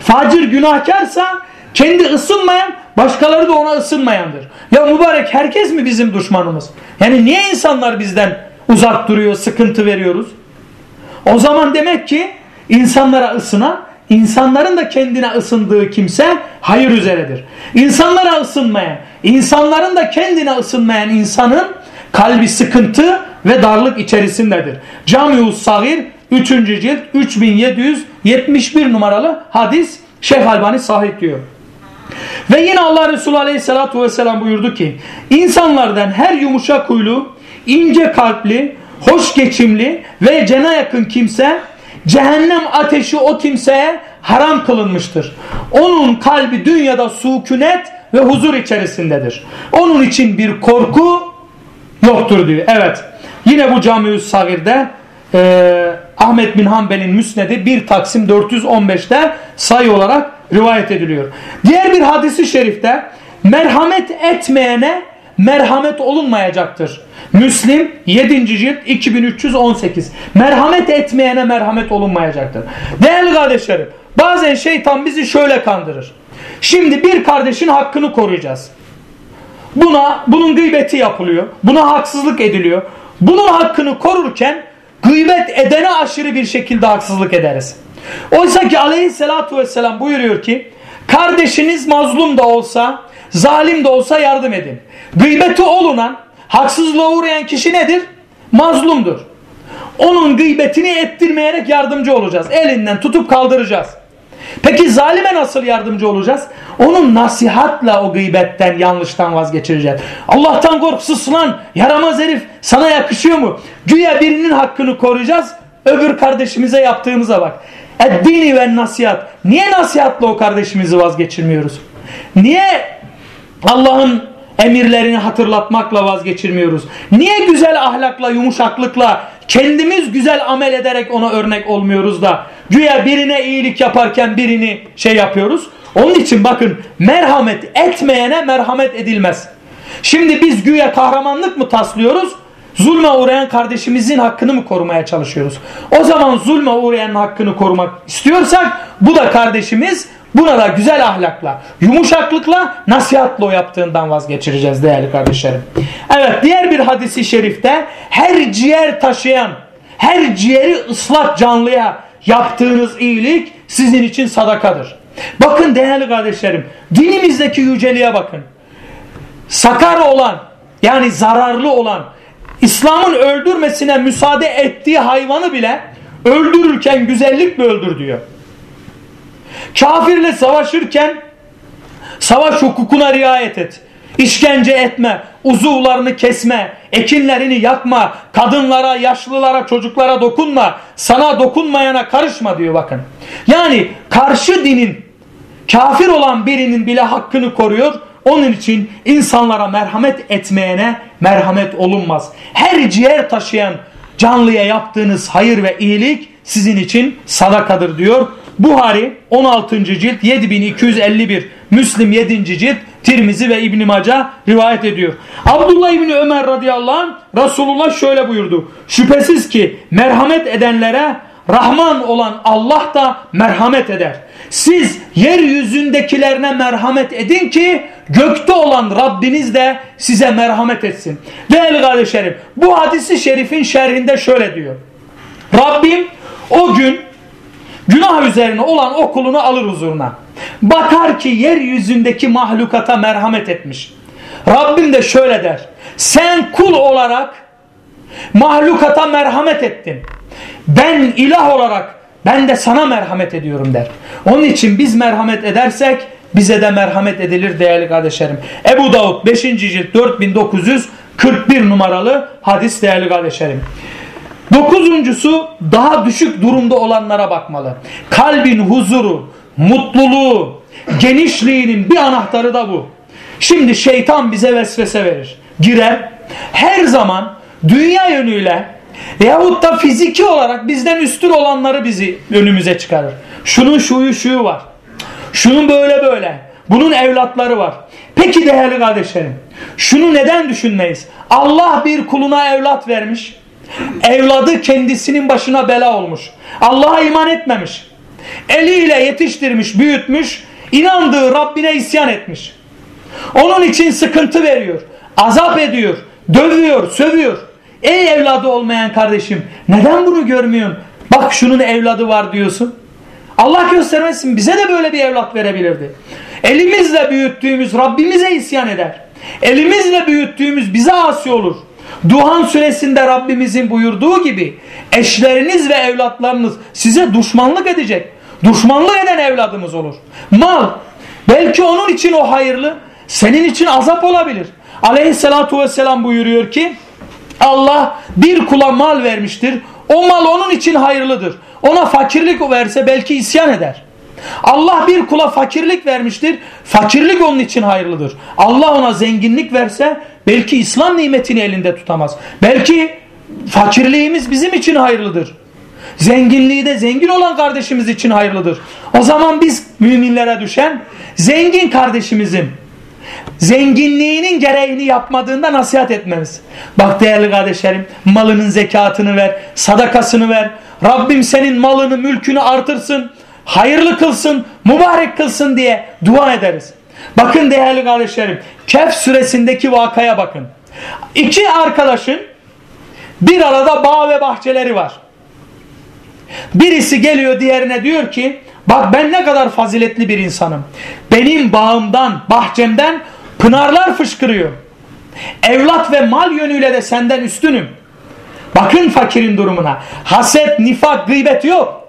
Speaker 1: Facir günahkarsa kendi ısınmayan, başkaları da ona ısınmayandır. Ya mübarek herkes mi bizim düşmanımız? Yani niye insanlar bizden uzak duruyor, sıkıntı veriyoruz? O zaman demek ki insanlara ısınan, insanların da kendine ısındığı kimse hayır üzeredir. İnsanlara ısınmayan, insanların da kendine ısınmayan insanın kalbi sıkıntı ve darlık içerisindedir. Camius Sagir 3. cilt 3771 numaralı hadis Şeyh Albani sahip diyor. Ve yine Allah Resulü Aleyhisselatü Vesselam buyurdu ki insanlardan her yumuşak huylu, ince kalpli, hoş geçimli ve cana yakın kimse cehennem ateşi o kimseye haram kılınmıştır. Onun kalbi dünyada sukunet ve huzur içerisindedir. Onun için bir korku yoktur diyor. Evet. Yine bu Cami-ü Sagir'de e, Ahmet bin Hanbel'in müsnedi 1 Taksim 415'te sayı olarak rivayet ediliyor. Diğer bir hadisi şerifte merhamet etmeyene merhamet olunmayacaktır. Müslim 7. cilt 2318. Merhamet etmeyene merhamet olunmayacaktır. Değerli kardeşlerim bazen şeytan bizi şöyle kandırır. Şimdi bir kardeşin hakkını koruyacağız. Buna bunun gıybeti yapılıyor. Buna haksızlık ediliyor. Bunun hakkını korurken gıybet edene aşırı bir şekilde haksızlık ederiz. Oysa ki aleyhissalatu vesselam buyuruyor ki kardeşiniz mazlum da olsa zalim de olsa yardım edin. Gıybeti olunan haksızlığa uğrayan kişi nedir? Mazlumdur. Onun gıybetini ettirmeyerek yardımcı olacağız. Elinden tutup kaldıracağız. Peki zalime nasıl yardımcı olacağız? Onun nasihatla o gıybetten, yanlıştan vazgeçireceğiz. Allah'tan kork lan yaramaz herif sana yakışıyor mu? Güya birinin hakkını koruyacağız. Öbür kardeşimize yaptığımıza bak. Eddini ve nasihat. Niye nasihatla o kardeşimizi vazgeçirmiyoruz? Niye Allah'ın emirlerini hatırlatmakla vazgeçirmiyoruz? Niye güzel ahlakla, yumuşaklıkla, kendimiz güzel amel ederek ona örnek olmuyoruz da güya birine iyilik yaparken birini şey yapıyoruz? Onun için bakın merhamet etmeyene merhamet edilmez. Şimdi biz güya kahramanlık mı taslıyoruz? Zulme uğrayan kardeşimizin hakkını mı korumaya çalışıyoruz? O zaman zulme uğrayanın hakkını korumak istiyorsak bu da kardeşimiz buna da güzel ahlakla, yumuşaklıkla, nasihatla o yaptığından vazgeçireceğiz değerli kardeşlerim. Evet diğer bir hadisi şerifte her ciğer taşıyan, her ciğeri ıslak canlıya yaptığınız iyilik sizin için sadakadır. Bakın değerli kardeşlerim dinimizdeki yüceliğe bakın. Sakar olan yani zararlı olan İslam'ın öldürmesine müsaade ettiği hayvanı bile öldürürken güzellik mi öldür diyor. Kafirle savaşırken savaş hukukuna riayet et. İşkence etme, uzuvlarını kesme, ekinlerini yakma, kadınlara, yaşlılara, çocuklara dokunma, sana dokunmayana karışma diyor bakın. Yani karşı dinin kafir olan birinin bile hakkını koruyor. Onun için insanlara merhamet etmeyene merhamet olunmaz. Her ciğer taşıyan canlıya yaptığınız hayır ve iyilik sizin için sadakadır diyor Buhari 16. cilt 7251, Müslim 7. cilt, Tirmizi ve İbn Maca rivayet ediyor. Abdullah İbni Ömer radıyallahu anh Resulullah şöyle buyurdu. Şüphesiz ki merhamet edenlere Rahman olan Allah da merhamet eder. Siz yeryüzündekilerine merhamet edin ki gökte olan Rabbiniz de size merhamet etsin. Değerli kardeşlerim bu hadisi şerifin şerhinde şöyle diyor. Rabbim o gün günah üzerine olan okulunu alır huzuruna. Bakar ki yeryüzündeki mahlukata merhamet etmiş. Rabbim de şöyle der. Sen kul olarak mahlukata merhamet ettin. Ben ilah olarak ben de sana merhamet ediyorum der. Onun için biz merhamet edersek bize de merhamet edilir değerli kardeşlerim. Ebu Davud 5. cilt 4941 numaralı hadis değerli kardeşlerim. Dokuzuncusu daha düşük durumda olanlara bakmalı. Kalbin huzuru, mutluluğu, genişliğinin bir anahtarı da bu. Şimdi şeytan bize vesvese verir. Girer. Her zaman dünya yönüyle veyahut da fiziki olarak bizden üstün olanları bizi önümüze çıkarır. Şunun şuyu şuyu var. Şunun böyle böyle. Bunun evlatları var. Peki değerli kardeşlerim. Şunu neden düşünmeyiz? Allah bir kuluna evlat vermiş. Evladı kendisinin başına bela olmuş. Allah'a iman etmemiş. Eliyle yetiştirmiş, büyütmüş. inandığı Rabbine isyan etmiş. Onun için sıkıntı veriyor. Azap ediyor. Dövüyor, sövüyor. Ey evladı olmayan kardeşim neden bunu görmüyorsun? Bak şunun evladı var diyorsun. Allah göstermesin bize de böyle bir evlat verebilirdi. Elimizle büyüttüğümüz Rabbimize isyan eder. Elimizle büyüttüğümüz bize asi olur. Duhan suresinde Rabbimizin buyurduğu gibi eşleriniz ve evlatlarınız size düşmanlık edecek. Düşmanlık eden evladımız olur. Mal belki onun için o hayırlı senin için azap olabilir. Aleyhissalatu vesselam buyuruyor ki Allah bir kula mal vermiştir. O mal onun için hayırlıdır. Ona fakirlik verse belki isyan eder. Allah bir kula fakirlik vermiştir. Fakirlik onun için hayırlıdır. Allah ona zenginlik verse belki İslam nimetini elinde tutamaz. Belki fakirliğimiz bizim için hayırlıdır. Zenginliği de zengin olan kardeşimiz için hayırlıdır. O zaman biz müminlere düşen zengin kardeşimizin zenginliğinin gereğini yapmadığında nasihat etmemiz. Bak değerli kardeşlerim malının zekatını ver, sadakasını ver. Rabbim senin malını, mülkünü artırsın, hayırlı kılsın, mübarek kılsın diye dua ederiz. Bakın değerli kardeşlerim Kehf süresindeki vakaya bakın. İki arkadaşın bir arada bağ ve bahçeleri var. Birisi geliyor diğerine diyor ki bak ben ne kadar faziletli bir insanım. Benim bağımdan, bahçemden Pınarlar fışkırıyor. Evlat ve mal yönüyle de senden üstünüm. Bakın fakirin durumuna. Haset, nifak, gıybet yok.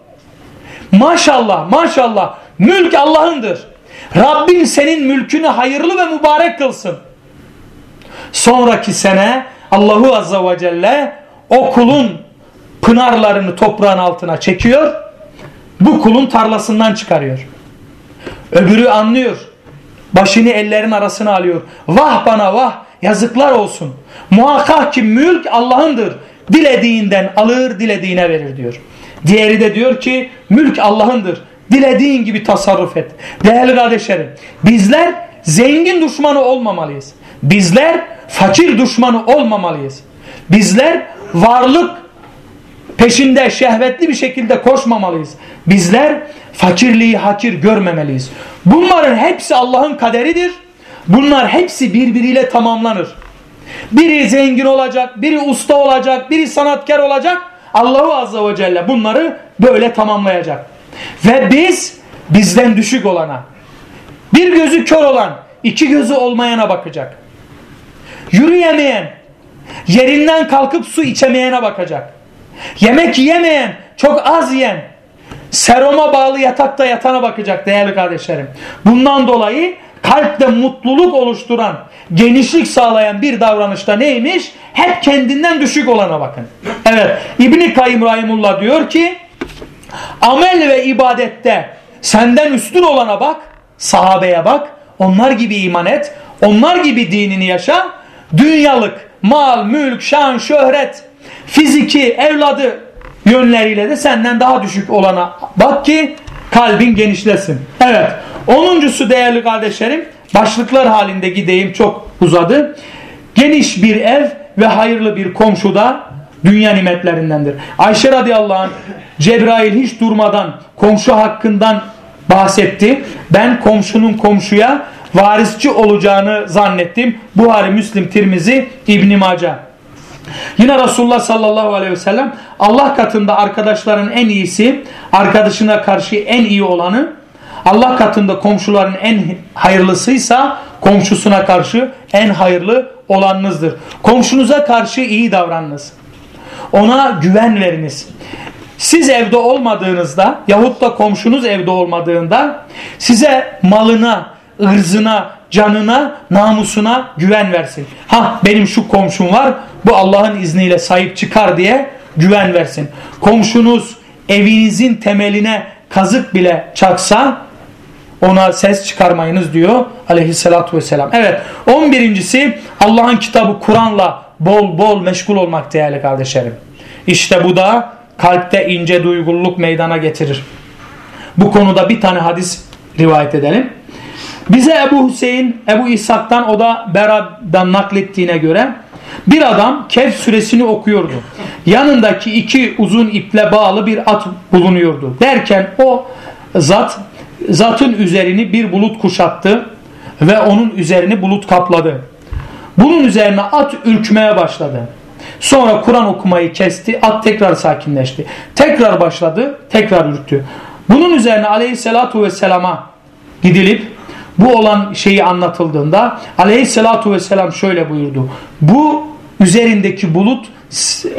Speaker 1: Maşallah, maşallah. Mülk Allah'ındır. Rabbim senin mülkünü hayırlı ve mübarek kılsın. Sonraki sene Allahu Azza ve Celle o kulun pınarlarını toprağın altına çekiyor. Bu kulun tarlasından çıkarıyor. Öbürü anlıyor. Başını ellerin arasına alıyor. Vah bana vah yazıklar olsun. Muhakkak ki mülk Allah'ındır. Dilediğinden alır dilediğine verir diyor. Diğeri de diyor ki mülk Allah'ındır. Dilediğin gibi tasarruf et. Değerli kardeşlerim bizler zengin düşmanı olmamalıyız. Bizler fakir düşmanı olmamalıyız. Bizler varlık peşinde şehvetli bir şekilde koşmamalıyız. Bizler fakirliği hakir görmemeliyiz. Bunların hepsi Allah'ın kaderidir. Bunlar hepsi birbiriyle tamamlanır. Biri zengin olacak, biri usta olacak, biri sanatkar olacak. Allahu Azze ve Celle bunları böyle tamamlayacak. Ve biz bizden düşük olana, bir gözü kör olan, iki gözü olmayana bakacak. Yürüyemeyen, yerinden kalkıp su içemeyene bakacak. Yemek yemeyen, çok az yiyen, seroma bağlı yatakta yatana bakacak değerli kardeşlerim. Bundan dolayı kalpte mutluluk oluşturan, genişlik sağlayan bir davranışta neymiş? Hep kendinden düşük olana bakın. Evet, İbni Kayyum Rahimullah diyor ki, amel ve ibadette senden üstün olana bak, sahabeye bak, onlar gibi iman et, onlar gibi dinini yaşa, dünyalık, mal, mülk, şan, şöhret, fiziki, evladı yönleriyle de senden daha düşük olana bak ki kalbin genişlesin. Evet. Onuncusu değerli kardeşlerim başlıklar halinde gideyim çok uzadı. Geniş bir ev ve hayırlı bir komşu da dünya nimetlerindendir. Ayşe radıyallahu anh Cebrail hiç durmadan komşu hakkından bahsetti. Ben komşunun komşuya varisçi olacağını zannettim. Buhari, Müslim, Tirmizi, İbn Mace. Yine Resulullah sallallahu aleyhi ve sellem Allah katında arkadaşların en iyisi, arkadaşına karşı en iyi olanı, Allah katında komşuların en hayırlısıysa komşusuna karşı en hayırlı olanınızdır. Komşunuza karşı iyi davranınız. Ona güven veriniz. Siz evde olmadığınızda yahut da komşunuz evde olmadığında size malına, ırzına, canına, namusuna güven versin. Ha benim şu komşum var bu Allah'ın izniyle sahip çıkar diye güven versin. Komşunuz evinizin temeline kazık bile çaksa ona ses çıkarmayınız diyor aleyhissalatü vesselam. Evet on birincisi Allah'ın kitabı Kur'an'la bol bol meşgul olmak değerli kardeşlerim. İşte bu da kalpte ince duygululuk meydana getirir. Bu konuda bir tane hadis rivayet edelim. Bize Ebu Hüseyin, Ebu İshak'tan o da Berad'dan naklettiğine göre bir adam Kehf suresini okuyordu. Yanındaki iki uzun iple bağlı bir at bulunuyordu. Derken o zat zatın üzerini bir bulut kuşattı ve onun üzerini bulut kapladı. Bunun üzerine at ürkmeye başladı. Sonra Kur'an okumayı kesti, at tekrar sakinleşti. Tekrar başladı, tekrar ürktü. Bunun üzerine aleyhissalatu vesselama gidilip bu olan şeyi anlatıldığında aleyhissalatu vesselam şöyle buyurdu. Bu üzerindeki bulut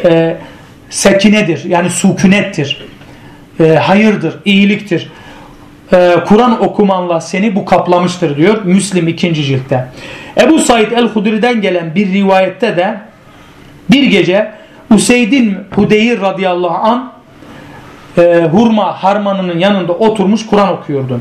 Speaker 1: e, sekinedir yani sukunettir. E, hayırdır, iyiliktir. E, Kur'an okumanla seni bu kaplamıştır diyor Müslim ikinci ciltte. Ebu Said el-Hudri'den gelen bir rivayette de bir gece Useydin Hudeyr radıyallahu an e, hurma harmanının yanında oturmuş Kur'an okuyordu.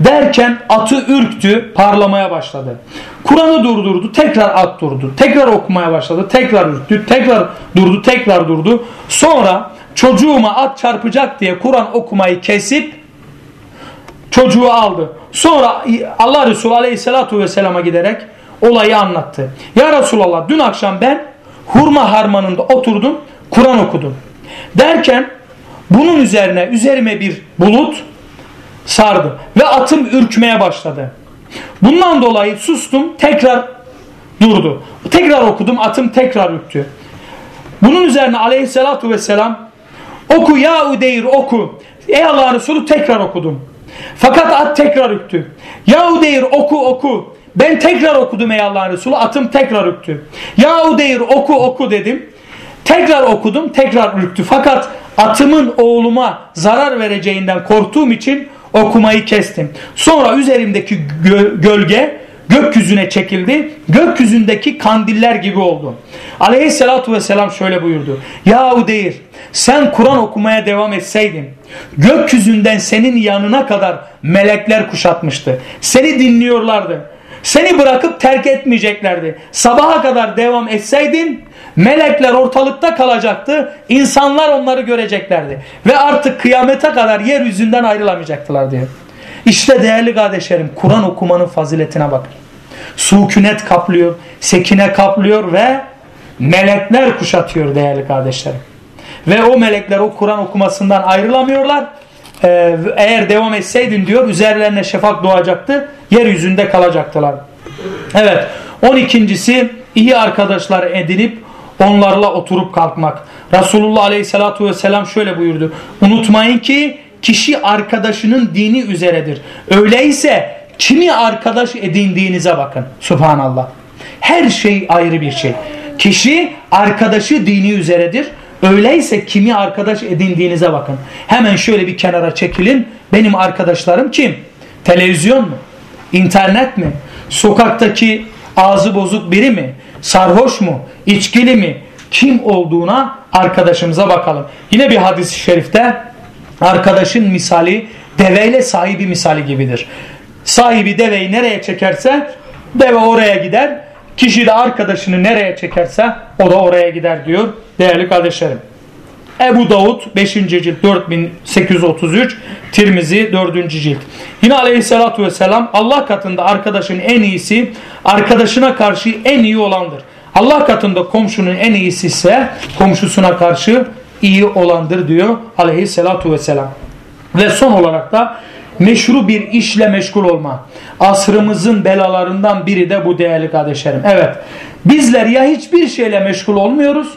Speaker 1: Derken atı ürktü, parlamaya başladı. Kur'an'ı durdurdu, tekrar at durdu. Tekrar okumaya başladı, tekrar ürktü, tekrar durdu, tekrar durdu. Sonra çocuğuma at çarpacak diye Kur'an okumayı kesip çocuğu aldı. Sonra Allah Resulü Aleyhisselatü Vesselam'a giderek olayı anlattı. Ya Resulallah dün akşam ben hurma harmanında oturdum, Kur'an okudum. Derken bunun üzerine üzerime bir bulut sardı ve atım ürkmeye başladı. Bundan dolayı sustum tekrar durdu. Tekrar okudum atım tekrar ürktü. Bunun üzerine aleyhissalatu vesselam oku ya Udeyr oku. Ey Allah Resulü tekrar okudum. Fakat at tekrar ürktü. Ya Udeyr oku oku. Ben tekrar okudum ey Allah Resulü atım tekrar ürktü. Ya Udeyr oku oku dedim. Tekrar okudum tekrar ürktü. Fakat atımın oğluma zarar vereceğinden korktuğum için okumayı kestim. Sonra üzerimdeki gö gölge gökyüzüne çekildi. Gökyüzündeki kandiller gibi oldu. Aleyhissalatu vesselam şöyle buyurdu. Yahu değil sen Kur'an okumaya devam etseydin gökyüzünden senin yanına kadar melekler kuşatmıştı. Seni dinliyorlardı. Seni bırakıp terk etmeyeceklerdi. Sabaha kadar devam etseydin melekler ortalıkta kalacaktı. İnsanlar onları göreceklerdi. Ve artık kıyamete kadar yeryüzünden ayrılamayacaktılar diyor. İşte değerli kardeşlerim Kur'an okumanın faziletine bakın. Sukunet kaplıyor, sekine kaplıyor ve melekler kuşatıyor değerli kardeşlerim. Ve o melekler o Kur'an okumasından ayrılamıyorlar. Ee, eğer devam etseydin diyor üzerlerine şefak doğacaktı. Yeryüzünde kalacaktılar. Evet. On ikincisi iyi arkadaşlar edinip onlarla oturup kalkmak. Resulullah Aleyhisselatü Vesselam şöyle buyurdu. Unutmayın ki kişi arkadaşının dini üzeredir. Öyleyse kimi arkadaş edindiğinize bakın. Subhanallah. Her şey ayrı bir şey. Kişi arkadaşı dini üzeredir. Öyleyse kimi arkadaş edindiğinize bakın. Hemen şöyle bir kenara çekilin. Benim arkadaşlarım kim? Televizyon mu? İnternet mi? Sokaktaki ağzı bozuk biri mi? Sarhoş mu? İçkili mi? Kim olduğuna arkadaşımıza bakalım. Yine bir hadis-i şerifte arkadaşın misali deveyle sahibi misali gibidir. Sahibi deveyi nereye çekerse deve oraya gider. Kişi de arkadaşını nereye çekerse o da oraya gider diyor değerli kardeşlerim. Ebu Davud 5. cilt 4833 Tirmizi 4. cilt. Yine aleyhissalatu vesselam Allah katında arkadaşın en iyisi arkadaşına karşı en iyi olandır. Allah katında komşunun en iyisi ise komşusuna karşı iyi olandır diyor aleyhissalatu vesselam. Ve son olarak da meşru bir işle meşgul olma. Asrımızın belalarından biri de bu değerli kardeşlerim. Evet bizler ya hiçbir şeyle meşgul olmuyoruz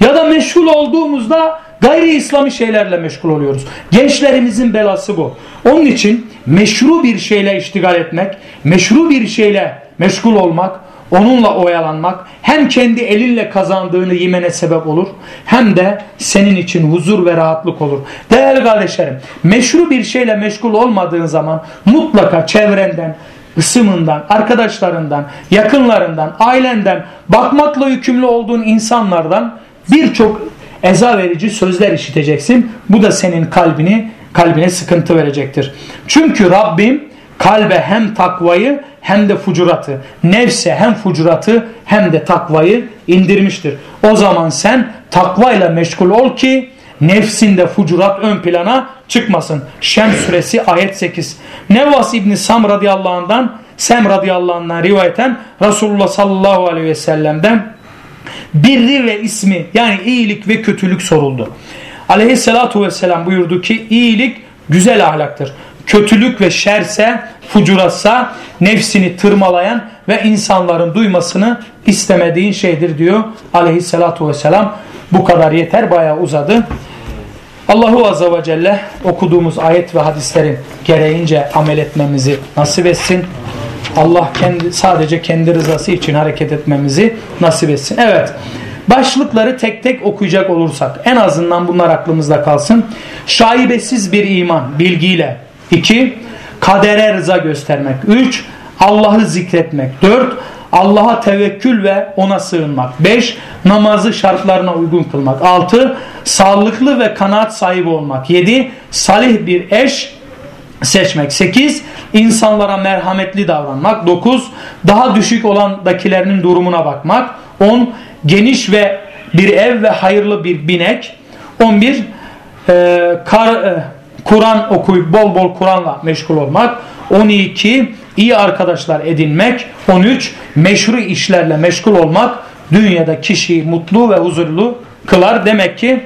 Speaker 1: ya da meşgul olduğumuzda gayri İslami şeylerle meşgul oluyoruz. Gençlerimizin belası bu. Onun için meşru bir şeyle iştigal etmek, meşru bir şeyle meşgul olmak, onunla oyalanmak hem kendi elinle kazandığını yemene sebep olur hem de senin için huzur ve rahatlık olur. Değerli kardeşlerim meşru bir şeyle meşgul olmadığın zaman mutlaka çevrenden, ısımından, arkadaşlarından, yakınlarından, ailenden, bakmakla yükümlü olduğun insanlardan birçok eza verici sözler işiteceksin. Bu da senin kalbini kalbine sıkıntı verecektir. Çünkü Rabbim kalbe hem takvayı hem de fucuratı, nefse hem fucuratı hem de takvayı indirmiştir. O zaman sen takvayla meşgul ol ki nefsinde fucurat ön plana çıkmasın. Şems suresi ayet 8. Nevvas İbni Sam radıyallahu anh'dan Sem radıyallahu anh'dan rivayeten Resulullah sallallahu aleyhi ve sellem'den birri ve ismi yani iyilik ve kötülük soruldu. Aleyhissalatu vesselam buyurdu ki iyilik güzel ahlaktır. Kötülük ve şerse, fucurasa nefsini tırmalayan ve insanların duymasını istemediğin şeydir diyor aleyhissalatu vesselam. Bu kadar yeter bayağı uzadı. Allahu Azze ve Celle okuduğumuz ayet ve hadislerin gereğince amel etmemizi nasip etsin. Allah kendi, sadece kendi rızası için hareket etmemizi nasip etsin. Evet. Başlıkları tek tek okuyacak olursak en azından bunlar aklımızda kalsın. Şaibesiz bir iman bilgiyle. 2. Kadere rıza göstermek. 3. Allah'ı zikretmek. 4. Allah'a tevekkül ve ona sığınmak. 5. Namazı şartlarına uygun kılmak. 6. Sağlıklı ve kanaat sahibi olmak. 7. Salih bir eş seçmek. 8. insanlara merhametli davranmak. 9. Daha düşük olandakilerinin durumuna bakmak. 10. Geniş ve bir ev ve hayırlı bir binek. 11. E, kar, e, Kur'an okuyup bol bol Kur'an'la meşgul olmak. 12. iyi arkadaşlar edinmek. 13. Meşru işlerle meşgul olmak dünyada kişiyi mutlu ve huzurlu kılar. Demek ki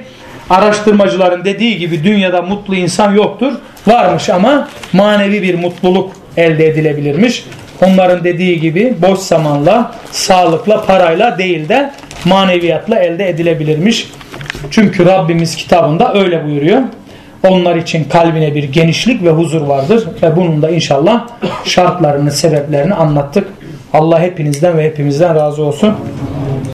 Speaker 1: araştırmacıların dediği gibi dünyada mutlu insan yoktur. Varmış ama manevi bir mutluluk elde edilebilirmiş. Onların dediği gibi boş zamanla, sağlıkla, parayla değil de maneviyatla elde edilebilirmiş. Çünkü Rabbimiz kitabında öyle buyuruyor. Onlar için kalbine bir genişlik ve huzur vardır. Ve bunun da inşallah şartlarını, sebeplerini anlattık. Allah hepinizden ve hepimizden razı olsun.